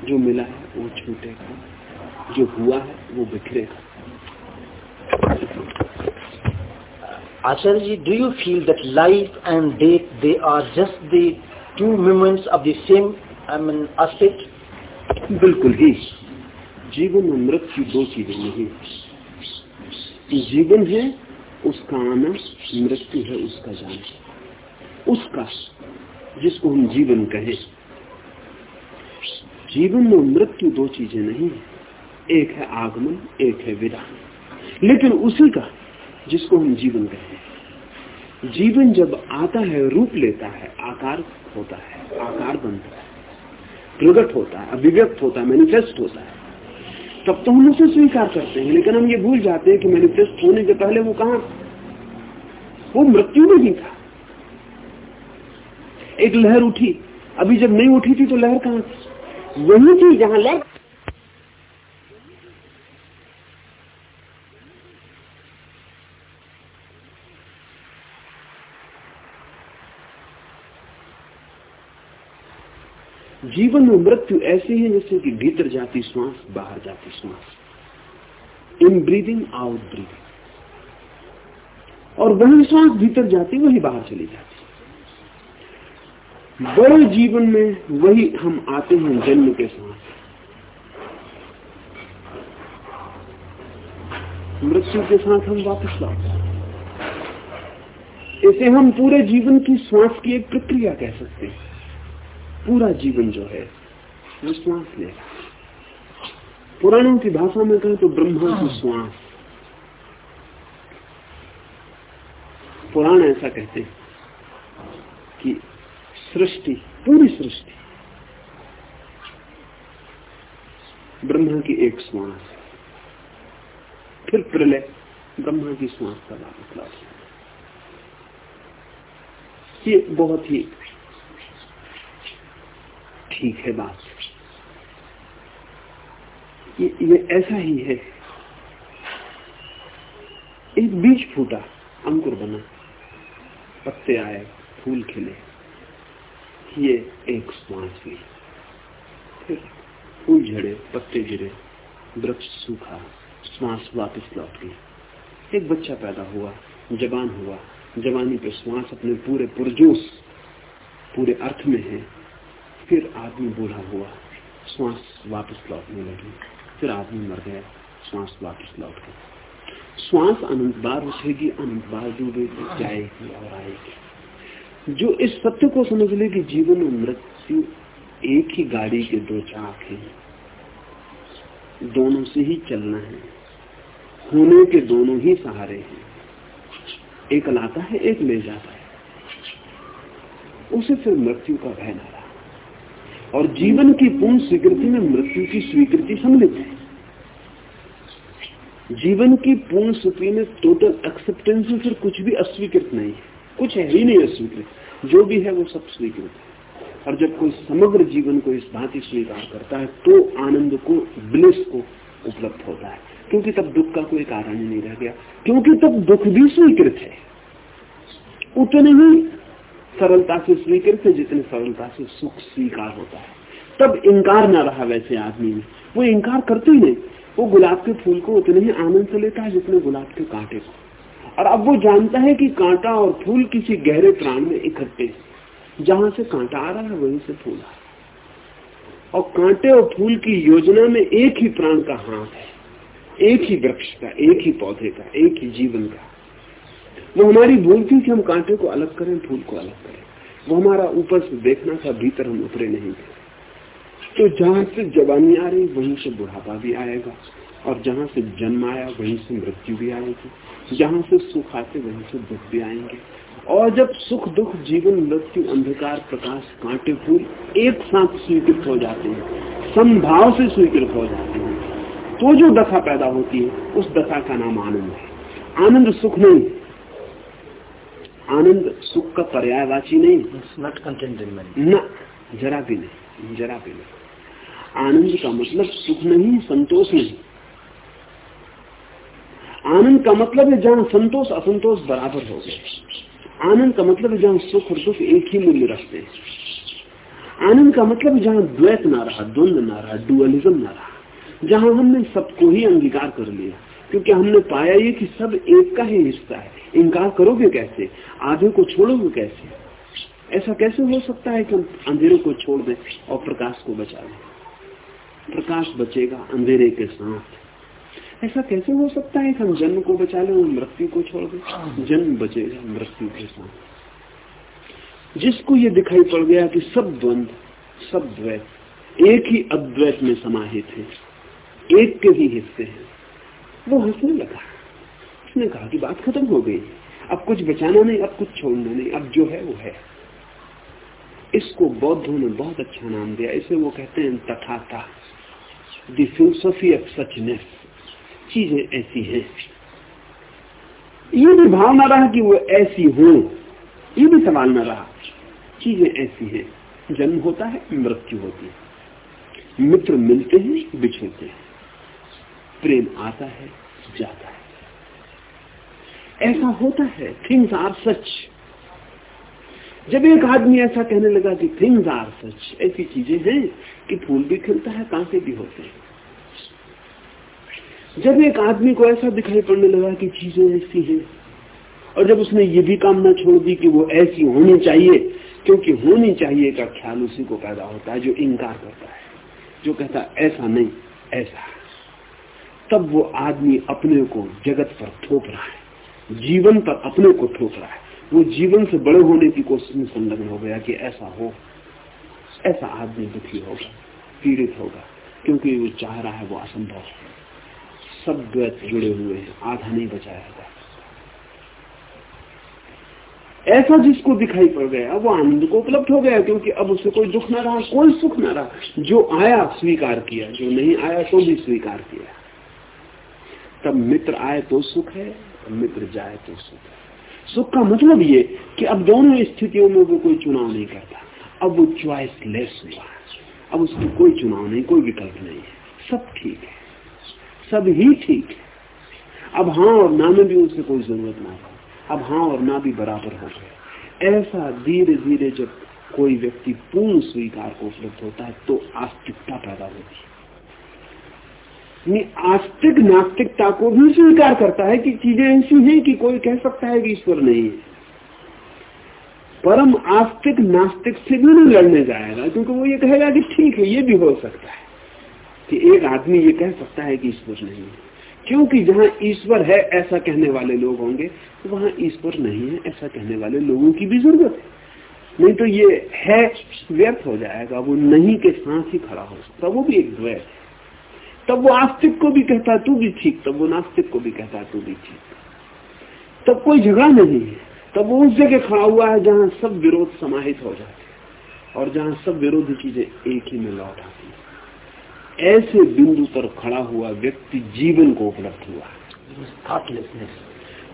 [SPEAKER 2] जो मिला है, वो छूटेगा। जो हुआ है वो बिखरेगा
[SPEAKER 1] Acharya ji do you feel that life and death they are just the two moments of the same I mean अस्तित्व
[SPEAKER 2] बिल्कुल ही। जीवन और मृत्यु दो चीज़ें नहीं जीवन है उसका आना मृत्यु है उसका जाना। उसका जिसको हम जीवन कहें। जीवन और मृत्यु दो चीज़ें नहीं है। एक है आगमन, एक है विदा लेकिन उसी का जिसको हम जीवन कहते हैं। जीवन जब आता है, रूप लेता है, आकार होता है, आकार बनता है, प्रगट होता है, अभिव्यक्त होता है मैनिफेस्ट होता है, तब तो हम उसे स्वीकार करते हैं। लेकिन हम ये भूल जाते हैं कि मैनिफेस्ट होने के पहले वो कहा वो मृत्यु में ही था। एक लहर उठी। अभी जब नहीं उठी थी तो लहर कहाँ थी? वही थी जहाँ लहर जीवन में मृत्यु ऐसी है जैसे कि भीतर जाती श्वास, बाहर जाती श्वास। इन ब्रीदिंग आउट ब्रीदिंग और वही श्वास भीतर जाती, वही बाहर चली जाती। बड़े जीवन में वही हम आते हैं जन्म के साथ। मृत्यु के साथ हम वापस लौटते इसे हम पूरे जीवन की श्वास की एक प्रक्रिया कह सकते हैं। पूरा जीवन जो है वो श्वास लेगा पुराणों की भाषा में कहें तो ब्रह्मा की श्वास पुराण ऐसा कहते हैं कि सृष्टि पूरी सृष्टि ब्रह्मा की एक श्वास फिर प्रलय ब्रह्मा की श्वास का वापस ये बहुत ही ठीक है बात। ये, ये ऐसा ही है। एक बीज फूटा अंकुर बना पत्ते आए फूल खिले। ये एक श्वास ली फिर फूल झड़े पत्ते गिरे वृक्ष सूखा श्वास वापस लौट गई एक बच्चा पैदा हुआ जवान हुआ। जवानी पे श्वास अपने पूरे पुरजोश पूरे अर्थ में है। फिर आदमी बूढ़ा हुआ, श्वास वापस लौटने लगी। फिर आदमी मर गया, श्वास वापस लौट गया। श्वास अनंत बार उठेगी, अनंत बार डूबेगी, जाएगी और आएगी। जो इस सत्य को समझ ले कि जीवन और मृत्यु एक ही गाड़ी के दो चाक हैं। दोनों से ही चलना है। होने के दोनों ही सहारे हैं। एक लाता है, एक ले जाता है। उसे फिर मृत्यु का भय ना और जीवन की पूर्ण स्वीकृति में मृत्यु की स्वीकृति सम्मिलित है। जीवन की पूर्ण स्थिति में टोटल एक्सेप्टेंस में फिर कुछ भी अस्वीकृत नहीं है। कुछ है ही नहीं अस्वीकृत। जो भी है वो सब स्वीकृत है। और जब कोई समग्र जीवन को इस भांति स्वीकार करता है तो आनंद को ब्लिस को उपलब्ध होता है। क्योंकि तब दुख का कोई कारण नहीं रह गया। क्योंकि तब दुख भी स्वीकृत है। उतने ही सरलता से स्वीकृत है जितने सरलता से सुख स्वीकार होता है। तब इंकार ना रहा वैसे आदमी में। वो इंकार करते ही नहीं। वो गुलाब के फूल को उतने ही आनंद से लेता है जितने गुलाब के कांटे को। और अब वो जानता है कि कांटा और फूल किसी गहरे प्राण में इकट्ठे जहाँ से कांटा आ रहा है, वहीं से फूल आ रहा है। और कांटे और फूल की योजना में एक ही प्राण का हाथ है। एक ही वृक्ष का, एक ही पौधे का, एक ही जीवन का। वो हमारी भूल थी कि हम कांटे को अलग करें, फूल को अलग करें। वो हमारा ऊपर से देखना था, भीतर हम उतरे नहीं थे। तो जहाँ से जवानी आ रही, वहीं से बुढ़ापा भी आएगा। और जहाँ से जन्म आया, वहीं से मृत्यु भी आएगी। जहाँ से सुख आते, वहीं से दुख भी आएँगे। और जब सुख, दुख, जीवन, मृत्यु, अंधकार, प्रकाश, कांटे, फूल एक साथ स्वीकृत हो जाते हैं संभाव से स्वीकृत हो जाते हैं तो जो दशा पैदा होती है, उस दशा का नाम आनंद है। आनंद सुख नहीं आनंद सुख का पर्यायवाची नहीं। न जरा भी नहीं जरा भी नहीं। आनंद का मतलब सुख नहीं संतोष नहीं। आनंद का मतलब है जहाँ संतोष असंतोष बराबर हो गए आनंद का मतलब है जहाँ सुख और दुख एक ही मूल्य रखते हैं। आनंद का मतलब है जहाँ द्वैत ना रहा द्वंद ना रहा डुअलिज्म ना रहा। जहाँ हमने सबको ही अंगीकार कर लिया। क्योंकि हमने पाया ये कि सब एक का ही हिस्सा है। इनकार करोगे कैसे? आधे को छोड़ोगे कैसे? ऐसा कैसे हो सकता है कि हम अंधेरे को छोड़ दें और प्रकाश को बचा लें? प्रकाश बचेगा अंधेरे के साथ। ऐसा कैसे हो सकता है कि हम जन्म को बचा लें और मृत्यु को छोड़ दें? जन्म बचेगा मृत्यु के साथ। जिसको ये दिखाई पड़ गया कि सब द्वंद, सब द्वैत, एक ही अद्वैत में समाहित है, एक के ही हिस्से हैं। वो हंसने लगा। उसने कहा कि बात खत्म हो गई। अब कुछ बचाना नहीं, अब कुछ छोड़ना नहीं, अब जो है वो है। इसको बौद्धों ने बहुत अच्छा नाम दिया। इसे वो कहते हैं तथाता। दी फिलोसफी ऑफ़ सचनेस चीज़ें ऐसी हैं। ये भी भाव न रहा कि वो ऐसी हो। ये भी सवाल न रहा। चीज़ें ऐसी हैं। जन्म होता है, मृत्यु होती है। मित्र मिलते हैं, बिछड़ते हैं। प्रेम आता है, जाता है। ऐसा होता है थिंग्स आर सच जब एक आदमी ऐसा कहने लगा कि थिंग्स आर सच ऐसी चीज़ें हैं कि फूल भी खिलता है, कांसे भी होते हैं। जब एक आदमी को ऐसा दिखाई पड़ने लगा कि चीज़ें ऐसी हैं, और जब उसने ये भी कामना छोड़ दी कि वो ऐसी होनी चाहिए, क्योंकि होनी चाहिए का ख्याल उसी को पैदा होता है, जो इनकार करता है, जो कहता ऐसा नहीं, ऐसा तब वो आदमी अपने को जगत पर थोप रहा है। जीवन पर अपने को थोप रहा है। वो जीवन से बड़े होने की कोशिश में संलग्न हो गया कि ऐसा हो, ऐसा आदमी दुखी होगा, पीड़ित होगा, क्योंकि वो चाह रहा है वो असंभव है। सब द्वैत जुड़े हुए हैं, आधा नहीं बचाया गया। ऐसा जिसको दिखाई पड़ गया, वो आनंद को उपलब्ध हो गया, क्योंकि अब उसे कोई दुख ना रहा, कोई सुख ना रहा। जो आया, स्वीकार किया, जो नहीं आया तो भी स्वीकार किया। तब मित्र आए तो सुख है मित्र जाए तो सुख है। सुख का मतलब ये कि अब दोनों स्थितियों में वो कोई चुनाव नहीं करता। अब वो च्वाइस लेस हुआ। अब उसकी कोई चुनाव नहीं, कोई विकल्प नहीं है। सब ठीक है। सब ही ठीक है। अब हाँ और ना में भी उसे कोई ज़रूरत ना हो। अब हाँ और ना भी बराबर हो गए। ऐसा धीरे धीरे जब कोई व्यक्ति पूर्ण स्वीकार को उपलब्ध होता है तो आस्तिकता पैदा होती है। आस्तिक नास्तिकता को भी स्वीकार करता है कि चीज़ें ऐसी हैं कि कोई कह सकता है कि ईश्वर नहीं है। परम आस्तिक नास्तिक से भी नहीं लड़ने जाएगा, क्योंकि वो ये कहेगा कि ठीक है, ये भी हो सकता है कि एक आदमी ये कह सकता है कि ईश्वर नहीं है। क्योंकि जहाँ ईश्वर है, ऐसा कहने वाले लोग होंगे, वहाँ ईश्वर नहीं है, ऐसा कहने वाले लोगों की भी ज़रूरत है। नहीं तो ये है, व्यर्थ हो जाएगा, वो नहीं के साथ ही खड़ा हो सकता, वो भी एक द्वैत है। तब वो आस्तिक को भी कहता है तू भी ठीक। तब वो नास्तिक को भी कहता है तू भी ठीक। तब कोई झगड़ा नहीं है। तब वो उस जगह खड़ा हुआ है जहाँ सब विरोध समाहित हो जाते हैं और जहाँ सब विरोधी चीज़ें एक ही में लौट आती है। ऐसे बिंदु पर खड़ा हुआ व्यक्ति जीवन को उपलब्ध हुआ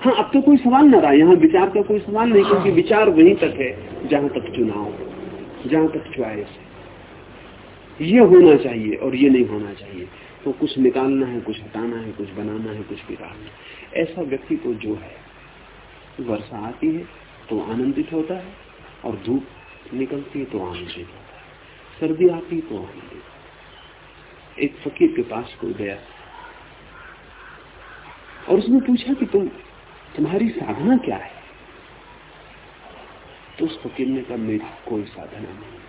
[SPEAKER 2] हाँ। अब तो कोई सवाल न रहा। यहाँ विचार का कोई सवाल नहीं क्योंकि विचार वहीं तक है जहाँ तक चुनाव जहाँ तक च्वाइस है। ये होना चाहिए और ये नहीं होना चाहिए। तो कुछ निकालना है, कुछ हटाना है, कुछ बनाना है, कुछ बिगाड़ना ऐसा व्यक्ति को जो है, वर्षा आती है तो आनंदित होता है और धूप निकलती है तो आनंदित होता है। सर्दी आती है तो आनंदित एक फकीर के पास कोई गया और उसने पूछा कि तुम, तुम्हारी साधना क्या है? तो उस फकीर ने कहा, मेरी कोई साधना नहीं।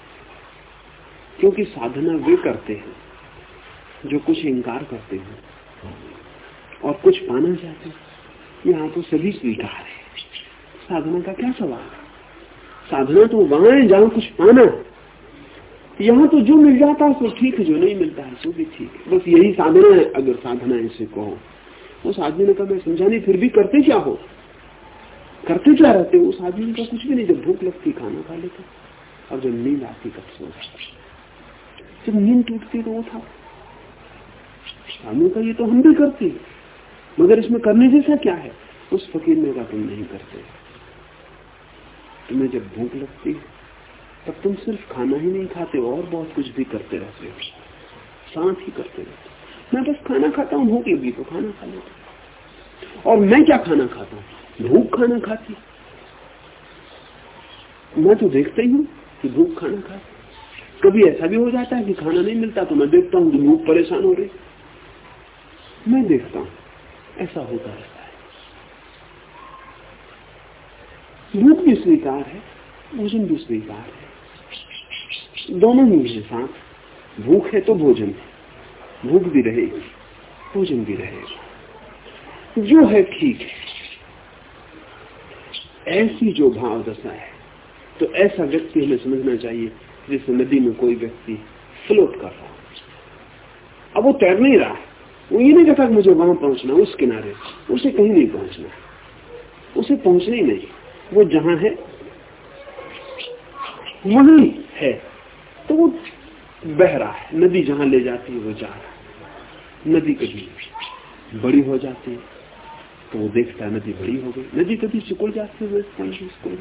[SPEAKER 2] क्योंकि साधना वे करते हैं जो कुछ इंकार करते हैं और कुछ पाना चाहते हैं यहाँ तो सभी स्वीकार है। साधना का क्या सवाल? साधना तो वहाँ है जहाँ कुछ पाना यहाँ तो जो मिल जाता है सो ठीक है, जो नहीं मिलता है सो भी ठीक है। बस यही साधना है, अगर साधना इसे कहो। उस आदमी ने कहा, मैं समझा नहीं, फिर भी करते क्या हो? करते क्या रहते हो? उस आदमी का कुछ भी नहीं, जब भूख लगती, खाना खा लेते अब जब नींद आती, तब सो जब नींद टूटती तो वो था। आदमी का ये तो हम भी करते हैं। मगर इसमें करने जैसा क्या है? उस फकीर ने कहा तुम नहीं करते, तुम्हें जब भूख लगती है, तब तुम सिर्फ़ खाना ही नहीं खाते, और बहुत कुछ भी करते रहते हो। साथ ही करते रहते मैं बस खाना खाता हूँ, भूख लगी तो खाना खा लेता और मैं क्या खाना खाता हूँ? भूख खाना खाती मैं तो देखता ही हूँ कि भूख खाना खाती कभी ऐसा भी हो जाता है कि खाना नहीं मिलता तो मैं देखता हूँ कि भूख परेशान हो रही मैं देखता हूँ। ऐसा होता रहता है। भूख भी स्वीकार है, भोजन भी स्वीकार है। दोनों ही है साथ। भूख है तो भोजन है। भूख भी रहेगी, भोजन भी रहेगा। जो है ठीक है। ऐसी जो भाव दशा है तो ऐसा व्यक्ति हमें समझना चाहिए जैसे नदी में कोई व्यक्ति फ्लोट कर रहा अब वो तैर नहीं रहा वो ये नहीं कहता मुझे वहाँ पहुँचना उस किनारे। उसे कहीं नहीं पहुँचना उसे पहुँचना ही नहीं। वो जहाँ है, वही है। तो वो बह रहा है। नदी जहाँ ले जाती है, वो जा रहा है। नदी कभी बड़ी हो जाती है। तो वो देखता है, नदी बड़ी हो गई। नदी कभी सिकुड़ जाती है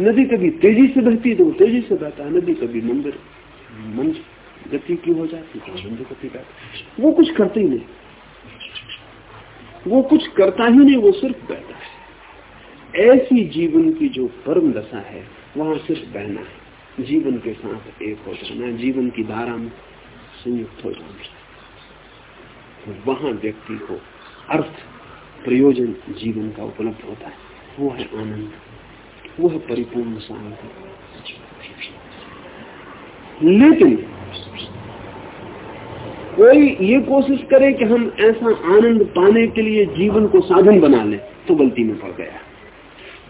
[SPEAKER 2] नदी कभी तेज़ी से बहती है तो तेज़ी से बहता है। नदी कभी मंदिर मन गति की हो जाती है? गति बहता वो कुछ करते ही नहीं। वो कुछ करता ही नहीं, वो सिर्फ़ बहता है। ऐसी जीवन की जो परम दशा है, वहाँ सिर्फ़ बहना है। जीवन के साथ एक हो जाना जीवन की धारा में संयुक्त हो जाना तो वहाँ व्यक्ति को अर्थ, प्रयोजन जीवन का उपलब्ध होता है। वो है आनंद। वो है परिपूर्ण शांति। लेकिन कोई ये कोशिश करे कि हम ऐसा आनंद पाने के लिए जीवन को साधन बना लें तो गलती में पड़ गया।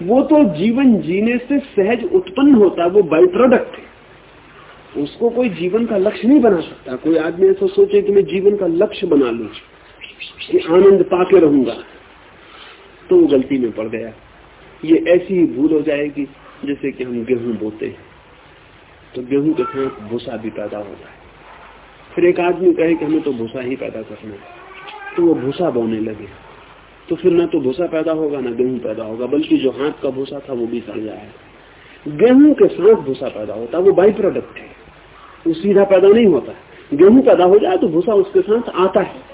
[SPEAKER 2] वो तो जीवन जीने से सहज उत्पन्न होता है वो बाई प्रोडक्ट है। उसको कोई जीवन का लक्ष्य नहीं बना सकता। कोई आदमी ऐसा सोचे कि मैं जीवन का लक्ष्य बना लू, कि आनंद पाके रहूँगा तो वो गलती में पड़ गया। ये ऐसी ही भूल हो जाएगी जैसे कि हम गेहूँ बोते हैं। तो गेहूँ के साथ भूसा भी पैदा होता है। फिर एक आदमी कहे कि हमें तो भूसा ही पैदा करना है। तो वो भूसा बोने लगे। तो फिर ना तो भूसा पैदा होगा, ना गेहूँ पैदा होगा, बल्कि जो हाथ का भूसा था वो भी सड़ जाएगा गेहूँ के साथ भूसा पैदा होता है वो बाई प्रोडक्ट है। वो सीधा पैदा नहीं होता। गेहूँ पैदा हो जाए तो भूसा उसके साथ आता है।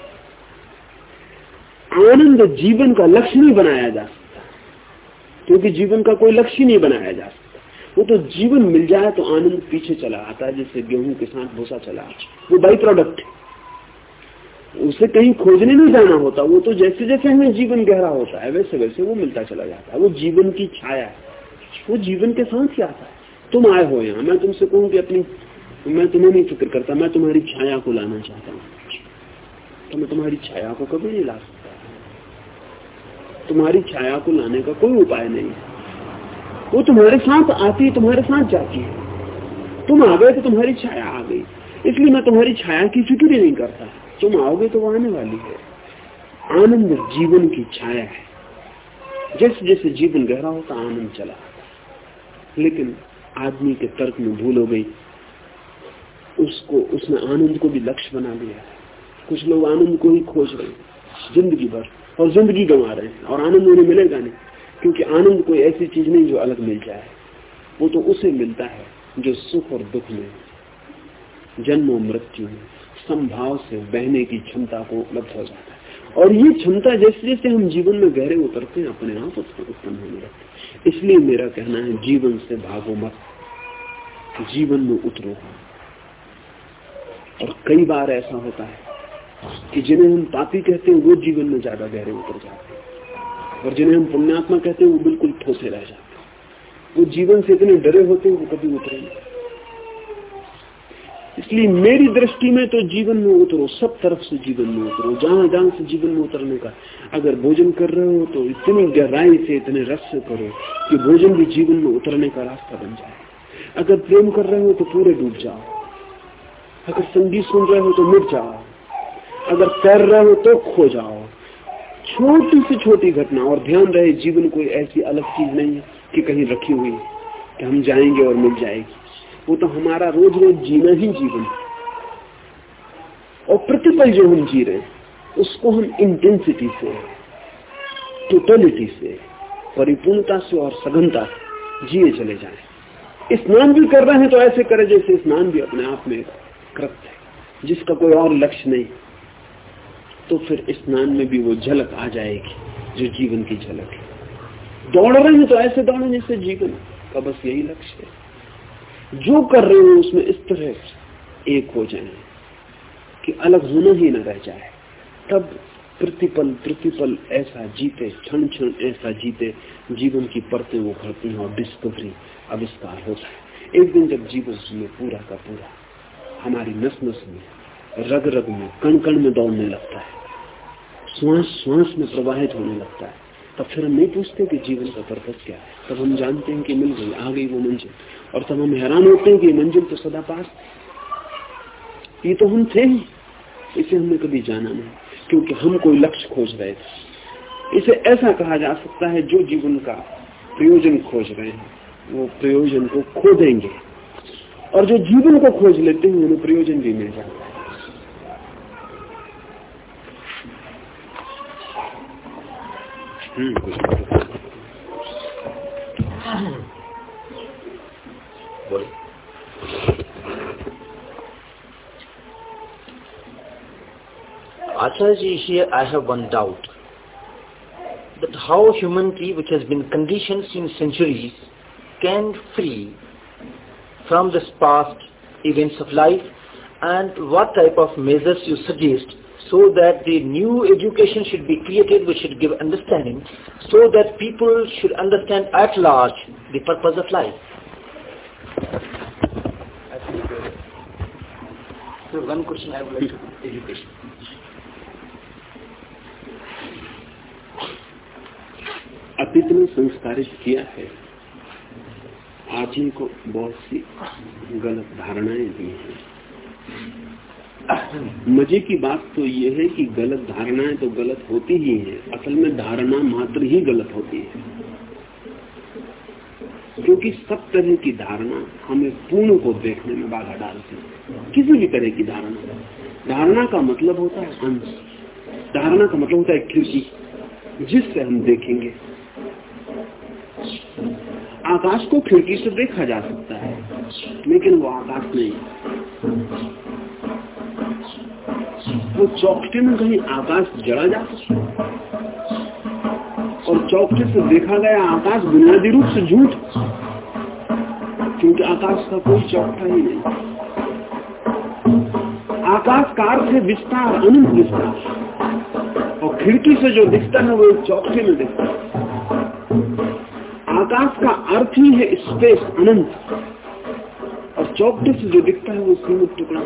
[SPEAKER 2] आनंद जीवन का लक्ष्य नहीं बनाया जा सकता। क्योंकि जीवन का कोई लक्ष्य नहीं बनाया जा सकता। वो तो जीवन मिल जाए तो आनंद पीछे चला आता है, जैसे गेहूँ के साथ भूसा चला वो बाई प्रोडक्ट है। उसे कहीं खोजने नहीं जाना होता, वो तो जैसे जैसे हमें जीवन गहरा होता है वैसे वैसे वो मिलता चला जाता है। वो जीवन की छाया है। वो जीवन के साथ ही आता है। तुम आए हो यहाँ, मैं तुमसे कहूँ कि अपनी, मैं तुम्हें नहीं फ़िक्र करता, मैं तुम्हारी छाया को लाना चाहता हूँ। तो मैं तुम्हारी छाया को कभी नहीं ला सकता। तुम्हारी छाया को लाने का कोई उपाय नहीं है। वो तुम्हारे साथ आती तुम्हारे साथ जाती है। तुम आ गए तो तुम्हारी छाया आ गई। इसलिए मैं तुम्हारी छाया की फ़िक्र ही नहीं करता। तुम आओगे तो वो आने वाली है। आनंद जीवन की छाया है। जैसे जैसे जीवन गहरा होता आनंद चला। लेकिन आदमी के तर्क में भूल हो गई। उसको, उसने आनंद को भी लक्ष्य बना लिया कुछ लोग आनंद को ही खोज रहे ज़िंदगी भर। और ज़िंदगी गंवा रहे हैं। और आनंद उन्हें मिलेगा नहीं। क्योंकि आनंद कोई ऐसी चीज़ नहीं जो अलग मिल जाए। वो तो उसे मिलता है जो सुख और दुख में जन्म और मृत्यु में संभाव से बहने की क्षमता को उपलब्ध हो जाता है। और ये क्षमता जैसे जैसे हम जीवन में गहरे उतरते हैं, अपने आप उत्पन्न होने लगते इसलिए मेरा कहना है, जीवन से भागो मत। जीवन में उतरो। और कई बार ऐसा होता है कि जिन्हें हम पापी कहते हैं, वो जीवन में ज़्यादा गहरे उतर जाते और जिन्हें हम पुण्यात्मा कहते हैं, वो बिल्कुल ठोसे रह जाते हैं। वो जीवन से इतने डरे होते हैं, वो कभी उतरे नहीं। इसलिए मेरी दृष्टि में तो जीवन में उतरो, सब तरफ़ से जीवन में उतरो जहाँ जहाँ से जीवन में उतरने का। अगर भोजन कर रहे हो तो इतनी गहराई से, इतने रस से करो कि भोजन भी जीवन में उतरने का रास्ता बन जाए। अगर प्रेम कर रहे हो तो पूरे डूब जाओ। अगर संगीत सुन रहे हो तो मिट जाओ। अगर तैर रहे हो तो खो जाओ। छोटी से छोटी घटना, और ध्यान रहे, जीवन कोई ऐसी अलग चीज़ नहीं है कि कहीं रखी हुई है, कि हम जाएँगे और मिल जाएगी। वो तो हमारा रोज रोज जीना ही जीवन और प्रतिपल जो हम जी रहे हैं, उसको हम इंटेंसिटी से टोटलिटी से, परिपूर्णता से और सघनता से जिए चले जाए। स्नान भी कर रहे हैं तो ऐसे करें जैसे स्नान भी अपने आप में कृत्य है, जिसका कोई और लक्ष्य नहीं। तो फिर स्नान में भी वो झलक आ जाएगी, जो जीवन की झलक है। दौड़ रहे हैं तो ऐसे दौड़े जैसे जीवन का बस यही लक्ष्य है। जो कर रहे हो उसमें इस तरह एक हो जाए कि अलग होना ही न रह जाए, तब प्रतिपल प्रतिपल ऐसा जीते क्षण क्षण ऐसा जीते, जीवन की परतें उखड़ती हैं और डिस्कवरी आविष्कार होता है एक दिन जब जीवन में पूरा का पूरा, हमारी नस नस में रग रग में कण कण में दौड़ने लगता है। श्वास श्वास में प्रवाहित होने लगता है। तब फिर हम नहीं पूछते कि जीवन का पर्पज क्या है। तब हम जानते हैं कि मिल गई, आ गई वो मंजिल। और तब हम हैरान होते हैं कि मंजिल तो सदा पास ये तो हम थे ही। इसे हमने कभी जाना नहीं, क्योंकि हम कोई लक्ष्य खोज रहे थे। इसे ऐसा कहा जा सकता है, जो जीवन का प्रयोजन खोज रहे हैं, वो प्रयोजन को खो देंगे और जो जीवन को खोज लेते हैं, उन्हें प्रयोजन भी मिल जाता है।
[SPEAKER 1] Hmm. Acharya here I have one doubt. That how humanity which has been conditioned since centuries can free from this past events of life and what type of measures you suggest so that the new education should be created which should give understanding so that people should understand at large the purpose of life. So one question I would like to education.
[SPEAKER 2] अतीत में संस्कारित किया है आज ही को बहुत सी गलत धारणाएं दी हैं मज़े की बात तो ये है कि गलत धारणाएँ तो गलत होती ही हैं। असल में धारणा मात्र ही गलत होती है। क्योंकि सब तरह की धारणा हमें पूर्ण को देखने में बाधा डालती है। किसी भी तरह की धारणा। धारणा का मतलब होता है अंश। धारणा का मतलब होता है खिड़की, जिससे हम देखेंगे। आकाश को खिड़की से देखा जा सकता है, लेकिन वो आकाश नहीं। वो चौकटे में कहीं आकाश जड़ा जा और चौकटे से देखा गया आकाश बुनियादी रूप से झूठ क्योंकि आकाश का कोई चौकटा ही नहीं। आकाश का अर्थ है विस्तार, अनंत विस्तार। और खिड़की से जो दिखता है, वो चौकटे में दिखता है। आकाश का अर्थ ही है स्पेस अनंत। और चौकटे से जो दिखता है, वो सीमित टुकड़ा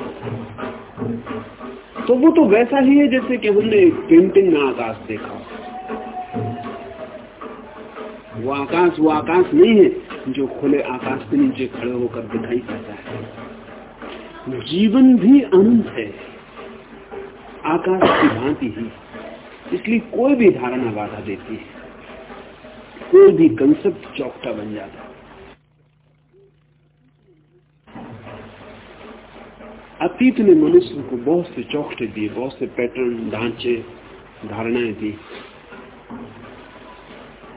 [SPEAKER 2] तो वो तो वैसा ही है जैसे कि हमने एक पेंटिंग में आकाश देखा। वो आकाश वो आकाश नहीं है जो खुले आकाश के नीचे खड़े होकर दिखाई पड़ता है। जीवन भी अनंत है। आकाश की भांति ही। इसलिए कोई भी धारणा बाधा देती है। कोई भी कंसेप्ट चौकटा बन जाता है। अतीत ने मनुष्य को बहुत से चौकटे दिए, बहुत से पैटर्न, ढांचे, धारणाएँ दी।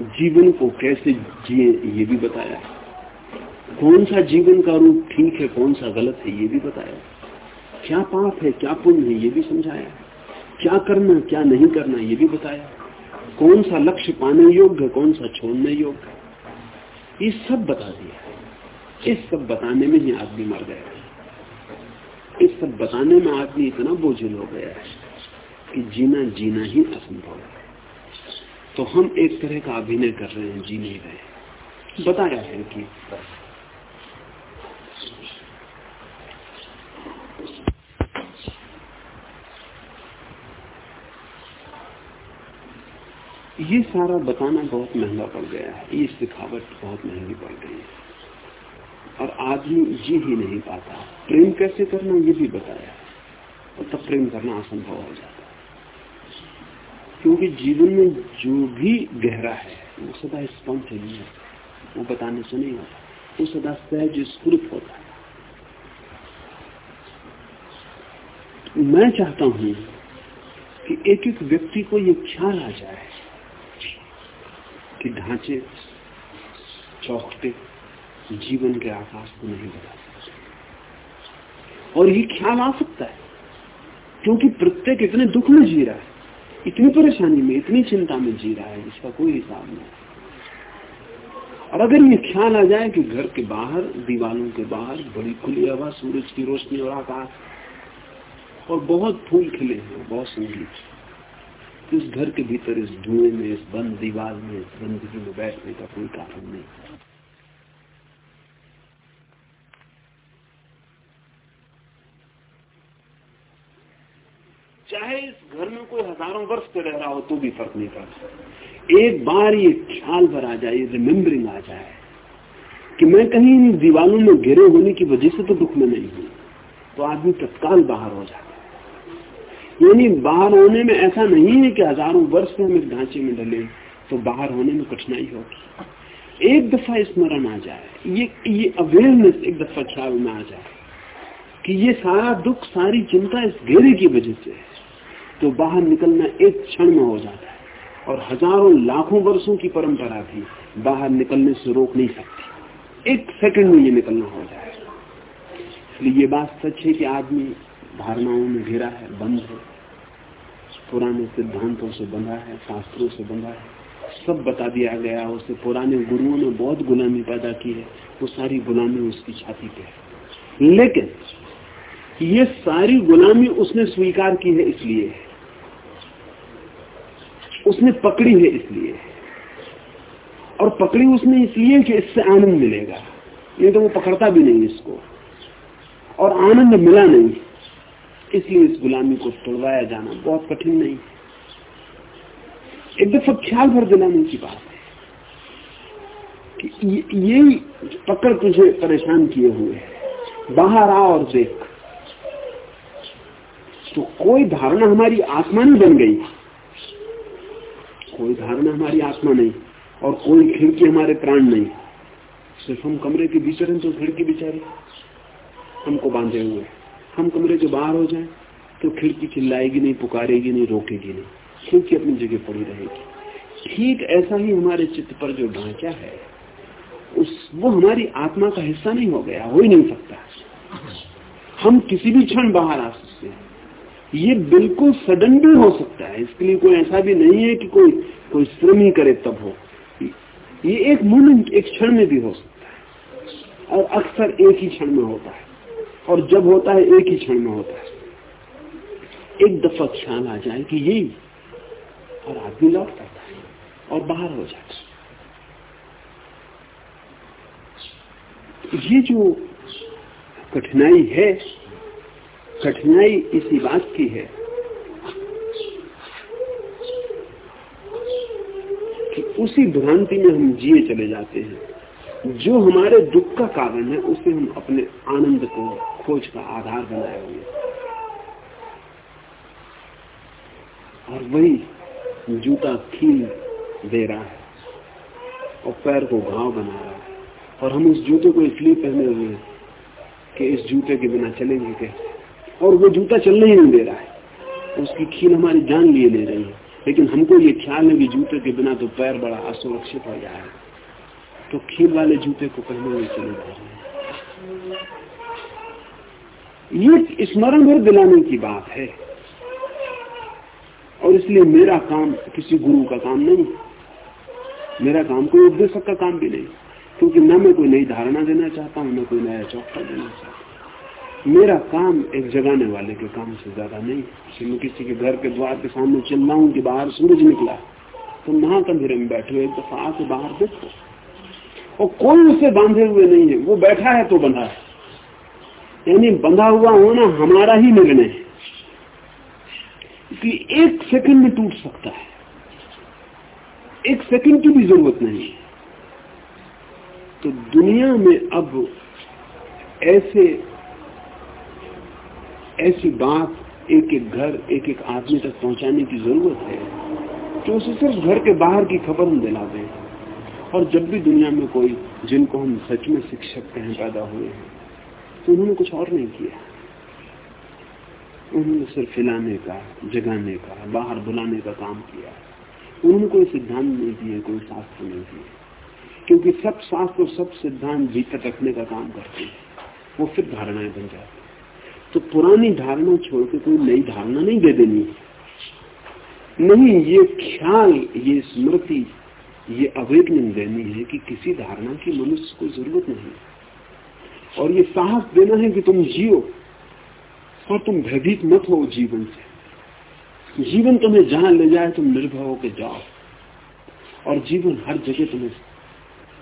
[SPEAKER 2] जीवन को कैसे जिए, ये भी बताया। कौन सा जीवन का रूप ठीक है, कौन सा गलत है, ये भी बताया। क्या पाप है, क्या पुण्य है, ये भी समझाया। क्या करना, क्या नहीं करना, ये भी बताया। कौन सा लक्ष्य पाने योग्य है, कौन सा छोड़ने योग्य है। ये सब बता दिया इस सब बताने में ही आदमी मर गया सब बताने में आदमी इतना बोझिल हो गया है कि जीना जीना ही असंभव है। तो हम एक तरह का अभिनय कर रहे हैं, जी नहीं रहे। बताया है कि ये सारा बताना बहुत महँगा पड़ गया है। ये सिखावट बहुत महँगी पड़ गई है। और आदमी जी ही नहीं पाता। प्रेम कैसे करना, ये भी बताया। और तब प्रेम करना असंभव हो जाता क्योंकि जीवन में जो भी गहरा है, वो सदा स्पॉन्टेनियस है वो बताने से नहीं होता। वो सदा सहज, स्फुरित होता है। मैं चाहता हूँ कि एक एक व्यक्ति को ये ख्याल आ जाए कि ढांचे चौकटे जीवन के आकाश को नहीं बता सकते। और ये ख्याल आ सकता है? क्योंकि प्रत्येक इतने दुख में जी रहा है, इतनी परेशानी में, इतनी चिंता में जी रहा है, इसका कोई हिसाब नहीं। और अगर ये ख्याल आ जाए कि घर के बाहर, दीवालों के बाहर, बड़ी खुली हवा, सूरज की रोशनी और आकाश, और बहुत फूल खिले हैं, बहुत संगीत इस घर के भीतर, इस धुएँ में, इस बंद दीवार में, इस गंदगी में बैठने का कोई कारण नहीं। चाहे इस घर में कोई हज़ारों वर्ष से रह रहा हो तो भी फ़र्क नहीं पड़ता। एक बार ये ख्याल भर आ जाए रिमेम्बरिंग आ जाए, कि मैं कहीं इन दीवालों में घिरे होने की वजह से तो दुख में नहीं हूँ तो आदमी तत्काल बाहर हो जाता यानी बाहर होने में ऐसा नहीं है कि हज़ारों वर्ष से हम इस ढांचे में डले तो बाहर होने में कठिनाई होगी। एक दफ़ा स्मरण आ जाए, ये ये अवेयरनेस एक दफ़ा ख्याल में आ जाए, कि ये सारा दुख, सारी चिंता इस घेरे की वजह से है। तो बाहर निकलना एक क्षण में हो जाता है। और हज़ारों लाखों वर्षों की परंपरा भी बाहर निकलने से रोक नहीं सकती। एक सेकंड में ये निकलना हो जाए। इसलिए ये बात सच है कि आदमी धारणाओं में घिरा है, बंद है। पुराने सिद्धांतों से बंधा है, शास्त्रों से बंधा है। सब बता दिया गया उसे पुराने गुरुओं ने बहुत गुलामी पैदा की है। वो सारी गुलामी उसकी छाती पे है। लेकिन ये सारी गुलामी उसने स्वीकार की है इसलिए। उसने पकड़ी है इसलिए। और पकड़ी उसने इसलिए कि इससे आनंद मिलेगा। ये तो वो पकड़ता भी नहीं इसको। और आनंद मिला नहीं। इसलिए इस गुलामी को तोड़वाया जाना बहुत कठिन नहीं एक दफ़ा ख्याल भर दिलाने की बात है कि ये पकड़ तुझे परेशान किए हुए बाहर आ और देख। तो कोई धारणा हमारी आत्मा नहीं बन गई। कोई धारणा हमारी आत्मा नहीं और कोई खिड़की हमारे प्राण नहीं। सिर्फ़ हम कमरे के भीतर हैं तो खिड़की बिचारी हमको बांधे हुए हम कमरे के बाहर हो जाएँ तो खिड़की चिल्लाएगी नहीं, पुकारेगी नहीं, रोकेगी नहीं। खिड़की अपनी जगह पड़ी रहेगी। ठीक ऐसा ही हमारे चित्त पर जो ढांचा है, उस, वो हमारी आत्मा का हिस्सा नहीं हो गया, हो ही नहीं सकता। हम किसी भी क्षण बाहर आ सकते हैं। ये बिल्कुल सडन भी हो सकता है। इसके लिए कोई ऐसा भी नहीं है कि कोई कोई श्रम ही करे तब हो। ये एक मोमेंट एक क्षण में भी हो सकता है। और अक्सर एक ही क्षण में होता है। और जब होता है, एक ही क्षण में होता है। एक दफ़ा ख्याल आ जाए कि यही। और आदमी लौट पड़ता है। और बाहर हो जाता है। ये जो कठिनाई है कठिनाई इसी बात की है कि उसी भ्रांति में हम जिए चले जाते हैं। जो हमारे दुख का कारण है, उसे हम अपने आनंद को, खोज का आधार बनाए हुए और वही जूता खील दे रहा है और पैर को घाव बना रहा है। और हम उस जूते को इसलिए पहने हुए हैं कि इस जूते के बिना चलेंगे कैसे? और वो जूता चलने ही नहीं दे रहा है। उसकी खील हमारी जान लिए ले रही है। लेकिन हमको ये ख्याल है कि जूते के बिना तो पैर बड़ा असुरक्षित हो जाएगा तो खील वाले जूते को पहने हुए चले जा रहे ये स्मरण भर दिलाने की बात है। और इसलिए मेरा काम किसी गुरु का काम नहीं। मेरा काम कोई उपदेशक का काम भी नहीं। क्योंकि न मैं कोई नई धारणा देना चाहता हूँ, न कोई नया चौका देना चाहता मेरा काम एक जगाने वाले के काम से ज़्यादा नहीं। कि मैं किसी के घर के द्वार के सामने चिल्लाऊं कि बाहर सूरज निकला। तो महाकंधेरे में बैठे एक दफ़ा आके बाहर देखो। और कोई उसे बांधे हुए नहीं है। वो बैठा है तो बंधा है। यानी बंधा हुआ होना हमारा ही निर्णय है। कि एक सेकंड में टूट सकता है। एक सेकंड की भी ज़रूरत नहीं है। तो दुनिया में अब ऐसे ऐसी बात एक एक घर, एक एक आदमी तक पहुँचाने की ज़रूरत है कि उसे सिर्फ़ घर के बाहर की खबर हम दिला दें और जब भी दुनिया में कोई जिनको हम सच में शिक्षक कहें पैदा हुए हैं तो उन्होंने कुछ और नहीं किया। उन्होंने सिर्फ़ हिलाने का, जगाने का, बाहर बुलाने का काम किया। उन्होंने कोई सिद्धांत नहीं दिए, कोई शास्त्र नहीं दिए। क्योंकि सब शास्त्र सब सिद्धांत भीतर रखने का काम करते हैं। वो फिर धारणाएँ बन जाती तो पुरानी धारणा छोड़ के कोई नई धारणा नहीं दे देनी। नहीं, ये ख्याल, ये स्मृति, ये अवेकनिंग देनी है कि किसी धारणा की मनुष्य को ज़रूरत नहीं। और ये साहस देना है कि तुम जियो, और तुम भयभीत मत हो जीवन से। जीवन तुम्हें जहाँ ले जाए, तुम निर्भय होकर जाओ। और जीवन हर जगह तुम्हें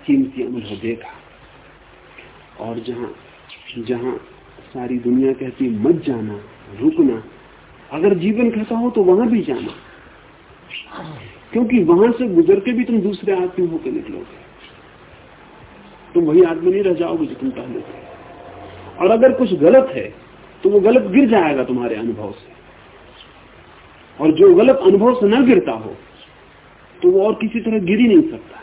[SPEAKER 2] कीमती अनुभव देगा। और जहाँ जहाँ सारी दुनिया कहती, मत जाना, रुकना। अगर जीवन कहता हो तो वहाँ भी जाना। क्योंकि वहाँ से गुजर के भी तुम दूसरे आदमी होकर निकलोगे। तुम वही आदमी नहीं रह जाओगे जो तुम पहले थे। और अगर कुछ गलत है तो वो गलत गिर जाएगा तुम्हारे अनुभव से। और जो गलत अनुभव से न गिरता हो तो वो और किसी तरह गिर ही नहीं सकता।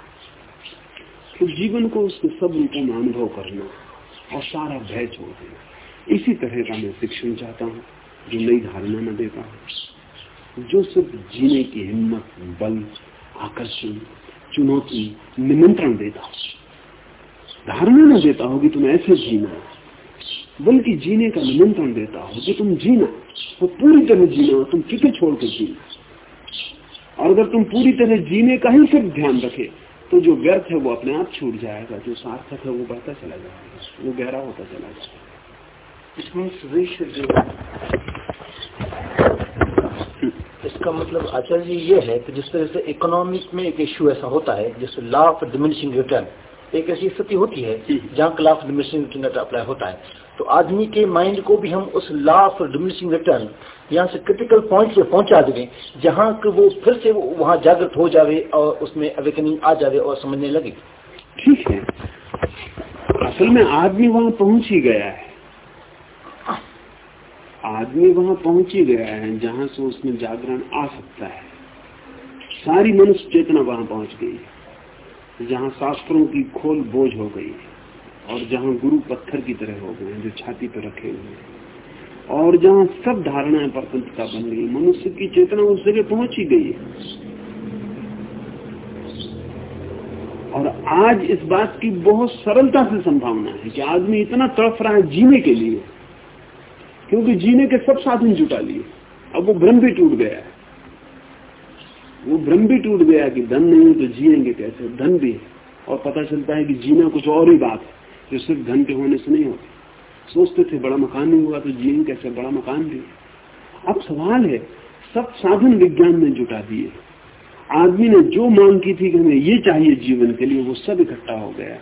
[SPEAKER 2] तो जीवन को उसके सब रूपों में अनुभव करना और सारा भय छोड़ देना। इसी तरह का मैं शिक्षण चाहता हूँ, जो नई धारणा न देता हूँ जो सिर्फ़ जीने की हिम्मत, बल, आकर्षण, चुनौती, निमंत्रण देता हो। धारणा न देता हो कि तुम ऐसे जीना बल्कि जीने का निमंत्रण देता हो कि तुम जीना वो पूरी तरह जीना हो, तुम फ़िक्र छोड़ कर जीना और अगर तुम पूरी तरह जीने का ही सिर्फ़ ध्यान रखे तो जो व्यर्थ है वो अपने आप छूट जाएगा, जो सार्थक है वो बढ़ता चला जाएगा, वो गहरा होता चला जाएगा।
[SPEAKER 1] इसका मतलब आचार्य जी ये है कि जिस तरह से इकोनॉमिक में एक इश्यू ऐसा होता है जिससे लॉ ऑफ़ डिमिनिशिंग रिटर्न एक ऐसी स्थिति होती है जहाँ law of diminishing return apply होता है। तो आदमी के माइंड को भी हम उस लॉ ऑफ़ डिमिनिशिंग रिटर्न यहाँ से क्रिटिकल पॉइंट पे पहुँचा देवे जहाँ वो फिर से वहाँ जागृत हो जावे और उसमें अवेकनिंग आ जावे और समझने लगे।
[SPEAKER 2] ठीक है। असल में आदमी वहाँ पहुँच ही गया है। आदमी वहाँ पहुँच ही गया है, जहाँ से उसमें जागरण आ सकता है। सारी मनुष्य चेतना वहाँ पहुँच गई है, जहाँ शास्त्रों की खोल बोझ हो गई है, और जहाँ गुरु पत्थर की तरह हो गए हैं, जो छाती पर रखे हुए हैं। और जहाँ सब धारणाएँ प्रपंचता बन गई, मनुष्य की चेतना उस जगह पहुँच ही गई है। और आज इस बात की बहुत सरलता से संभावना है कि आदमी इतना तड़फ रहा है जीने के लिए क्योंकि जीने के सब साधन जुटा लिए। अब वो भ्रम भी टूट गया। है वो भ्रम भी टूट गया कि धन नहीं तो जिएँगे कैसे? धन भी है। और पता चलता है कि जीना कुछ और ही बात है, जो सिर्फ़ धन के होने से नहीं होती। सोचते थे, बड़ा मकान नहीं हुआ तो जिएँगे कैसे? बड़ा मकान भी अब सवाल है, सब साधन विज्ञान ने जुटा दिए। आदमी ने जो मांग की थी कि हमें ये चाहिए जीवन के लिए, वो सब इकट्ठा हो गया।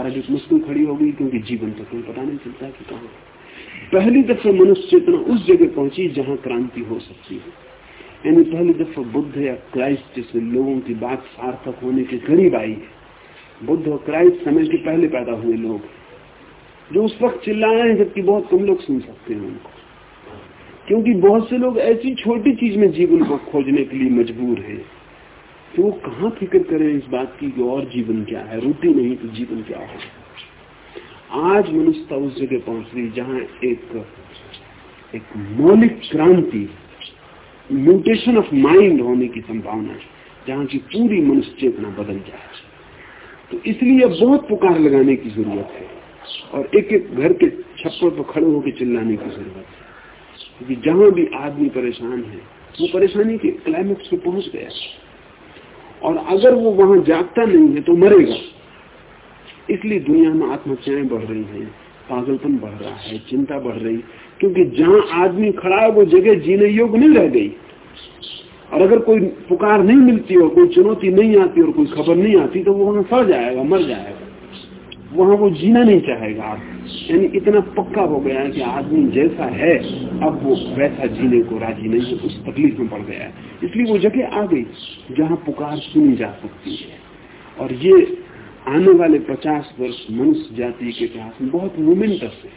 [SPEAKER 2] और अभी मुश्किल खड़ी हो गई, क्योंकि जीवन तो कोई पता नहीं चलता कि कहा। पहली दफे मनुष्य चेतना उस जगह पहुँची जहाँ क्रांति हो सकती है। यानी पहली दफ़ा बुद्ध या क्राइस्ट जैसे लोगों की बात सार्थक होने के करीब आई है। बुद्ध और क्राइस्ट समय के पहले पैदा हुए लोग जो उस वक्त चिल्लाए हैं जबकि बहुत कम लोग सुन सकते हैं उनको। क्योंकि बहुत से लोग ऐसी छोटी चीज़ में जीवन को खोजने के लिए मजबूर हैं। तो वो कहाँ फ़िक्र करें इस बात की कि और जीवन क्या है? रोटी नहीं तो जीवन क्या है आज मनुष्यता उस जगह पहुँच गई जहाँ एक एक मौलिक क्रांति म्यूटेशन ऑफ़ माइंड होने की संभावना है, जहाँ की पूरी मनुष्य चेतना बदल जाए। तो इसलिए बहुत पुकार लगाने की ज़रूरत है और एक एक घर के छप्पर पर खड़े होकर चिल्लाने की ज़रूरत है। क्योंकि तो जहाँ भी आदमी परेशान है, वो परेशानी के क्लाइमेक्स पे पहुँच गया और अगर वो वहाँ जागता नहीं है तो मरेगा। इसलिए दुनिया में आत्महत्याएँ बढ़ रही हैं, पागलपन बढ़ रहा है, चिंता बढ़ रही, क्योंकि जहाँ आदमी खड़ा है, वो जगह जीने योग्य नहीं रह गई। और अगर कोई पुकार नहीं मिलती और कोई चुनौती नहीं आती और कोई खबर नहीं आती तो वो वहाँ सड़ जाएगा, मर जाएगा। वहाँ वो जीना नहीं चाहेगा। यानी इतना पक्का हो गया है कि आदमी जैसा है, अब वो वैसा जीने को राज़ी नहीं है उस तकलीफ़ में पड़ गया है। इसलिए वो जगह आ गई, जहाँ पुकार सुनी जा सकती है। और ये आने वाले पचास वर्ष मनुष्य जाति के इतिहास में बहुत मोमेंटस है।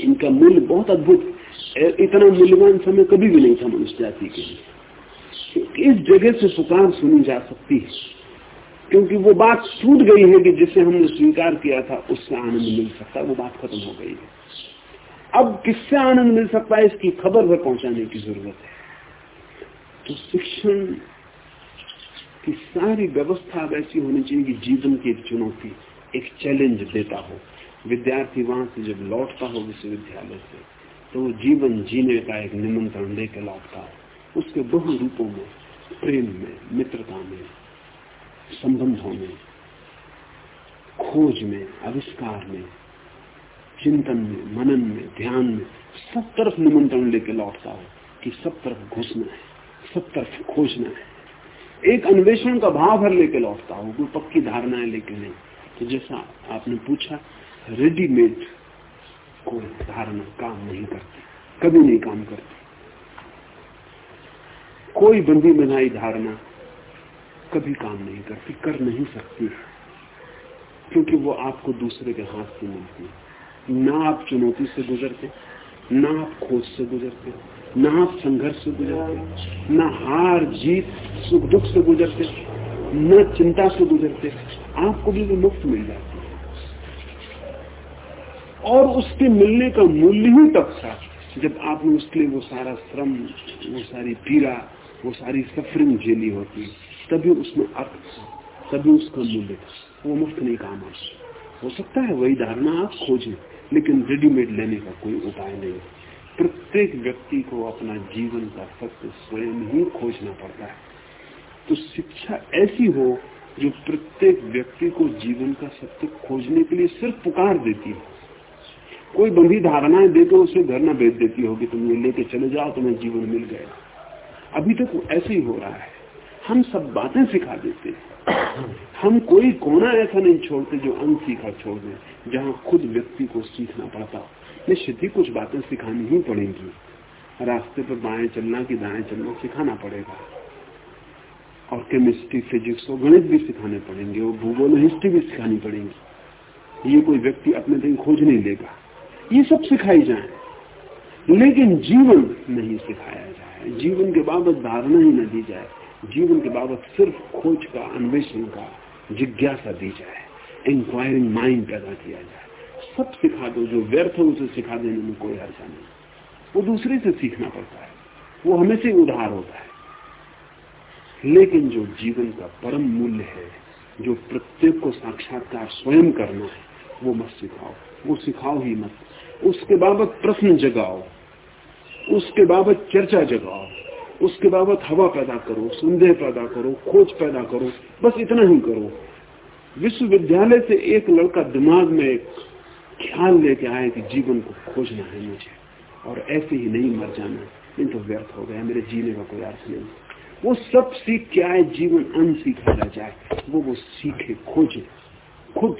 [SPEAKER 2] इनका मूल्य बहुत अद्भुत इतना मूल्यवान समय कभी भी नहीं था मनुष्य जाति के लिए। इस जगह से पुकार सुनी जा सकती है। क्योंकि वो बात छूट गई है कि जिसे हमने स्वीकार किया था, उससे आनंद मिल सकता वो बात खत्म हो गई है। अब किससे आनंद मिल सकता है, इसकी खबर पर पहुँचाने की ज़रूरत है। तो शिक्षण की सारी व्यवस्था वैसी होनी चाहिए कि जीवन की एक चुनौती, एक चैलेंज देता हो। विद्यार्थी वहाँ से जब लौटता हो विश्वविद्यालय से तो वो जीवन जीने का एक निमंत्रण लेकर लौटता हो। उसके बहु रूपों में, प्रेम में, मित्रता में, संबंधों में, खोज में, आविष्कार में, चिंतन में, मनन में, ध्यान में, सब तरफ़ निमंत्रण लेके लौटता हो कि सब तरफ़ घुसना है, सब तरफ़ खोजना है। एक अन्वेषण का भाव भर लेके लौटता हो, कोई पक्की धारणाएँ लेके नहीं। तो जैसा आपने पूछा रेडीमेड कोई धारणा काम नहीं करती, कभी नहीं काम करती। कोई बंदी बनाई धारणा कभी काम नहीं करती, कर नहीं सकती। क्योंकि वो आपको दूसरे के हाथ से मिलती है। ना आप चुनौती से गुजरते, ना आप खोज से गुजरते। ना आप संघर्ष से गुजरते, ना हार जीत सुख दुख से गुजरते, न चिंता से गुजरते, आपको भी वो मुफ़्त मिल जाती है। और उसके मिलने का मूल्य ही तब था जब आपने उसके लिए वो सारा श्रम, वो सारी पीड़ा, वो सारी सफरिंग झेली होती। तभी उसमें अर्थ तभी उसका मूल्य था। वो मुफ़्त नहीं काम हो सकता है वही धारणा आप खोजें, लेकिन रेडीमेड लेने का कोई उपाय नहीं। प्रत्येक व्यक्ति को अपना जीवन का सत्य स्वयं ही खोजना पड़ता है। तो शिक्षा ऐसी हो जो प्रत्येक व्यक्ति को जीवन का सत्य खोजने के लिए सिर्फ़ पुकार देती है। कोई बंधी धारणाएँ देकर उसे घर न भेज देती होगी, तुम ये लेके चले जाओ, तुम्हें जीवन मिल गया अभी तक ऐसे ही हो रहा है। हम सब बातें सिखा देते हम कोई कोना ऐसा नहीं छोड़ते जो अनसीखा छोड़ दें, जहाँ खुद व्यक्ति को सीखना पड़ता निश्चित ही कुछ बातें सिखानी ही पड़ेंगी। रास्ते पर बाएँ चलना की दाएँ चलना सिखाना पड़ेगा। और केमिस्ट्री फिजिक्स और गणित भी सिखाने पड़ेंगे और भूगोल हिस्ट्री भी सिखानी पड़ेंगी। ये कोई व्यक्ति अपने दिन खोज नहीं लेगा। ये सब सिखाई जाए। लेकिन जीवन नहीं सिखाया जाए। जीवन के बाबत धारणा ही न दी जाए। जीवन के बाबत सिर्फ़ खोज का, अन्वेषण का जिज्ञासा दी जाए। इंक्वायरिंग माइंड पैदा किया जाए। सब सिखा दो, जो व्यर्थ है उसे सिखा देने में कोई हर्जा नहीं। वो दूसरे से सीखना पड़ता है। वो हमें से उधार होता है। लेकिन जो जीवन का परम मूल्य है, जो प्रत्येक को साक्षात्कार स्वयं करना है, वो मत सिखाओ। वो सिखाओ ही मत। उसके बाबत प्रश्न जगाओ। उसके बाबत चर्चा जगाओ। उसके बाबत हवा पैदा करो, संदेह पैदा करो, खोज पैदा करो। बस इतना ही करो। विश्वविद्यालय से एक लड़का दिमाग में एक ख्याल लेके आए कि जीवन को खोजना है मुझे। और ऐसे ही नहीं मर जाना। नहीं तो व्यर्थ हो गया, मेरे जीने का कोई अर्थ नहीं। वो सब सीख के आए, जीवन अनसीखा रह जाए। वो वो सीखे, खोजे, खुद।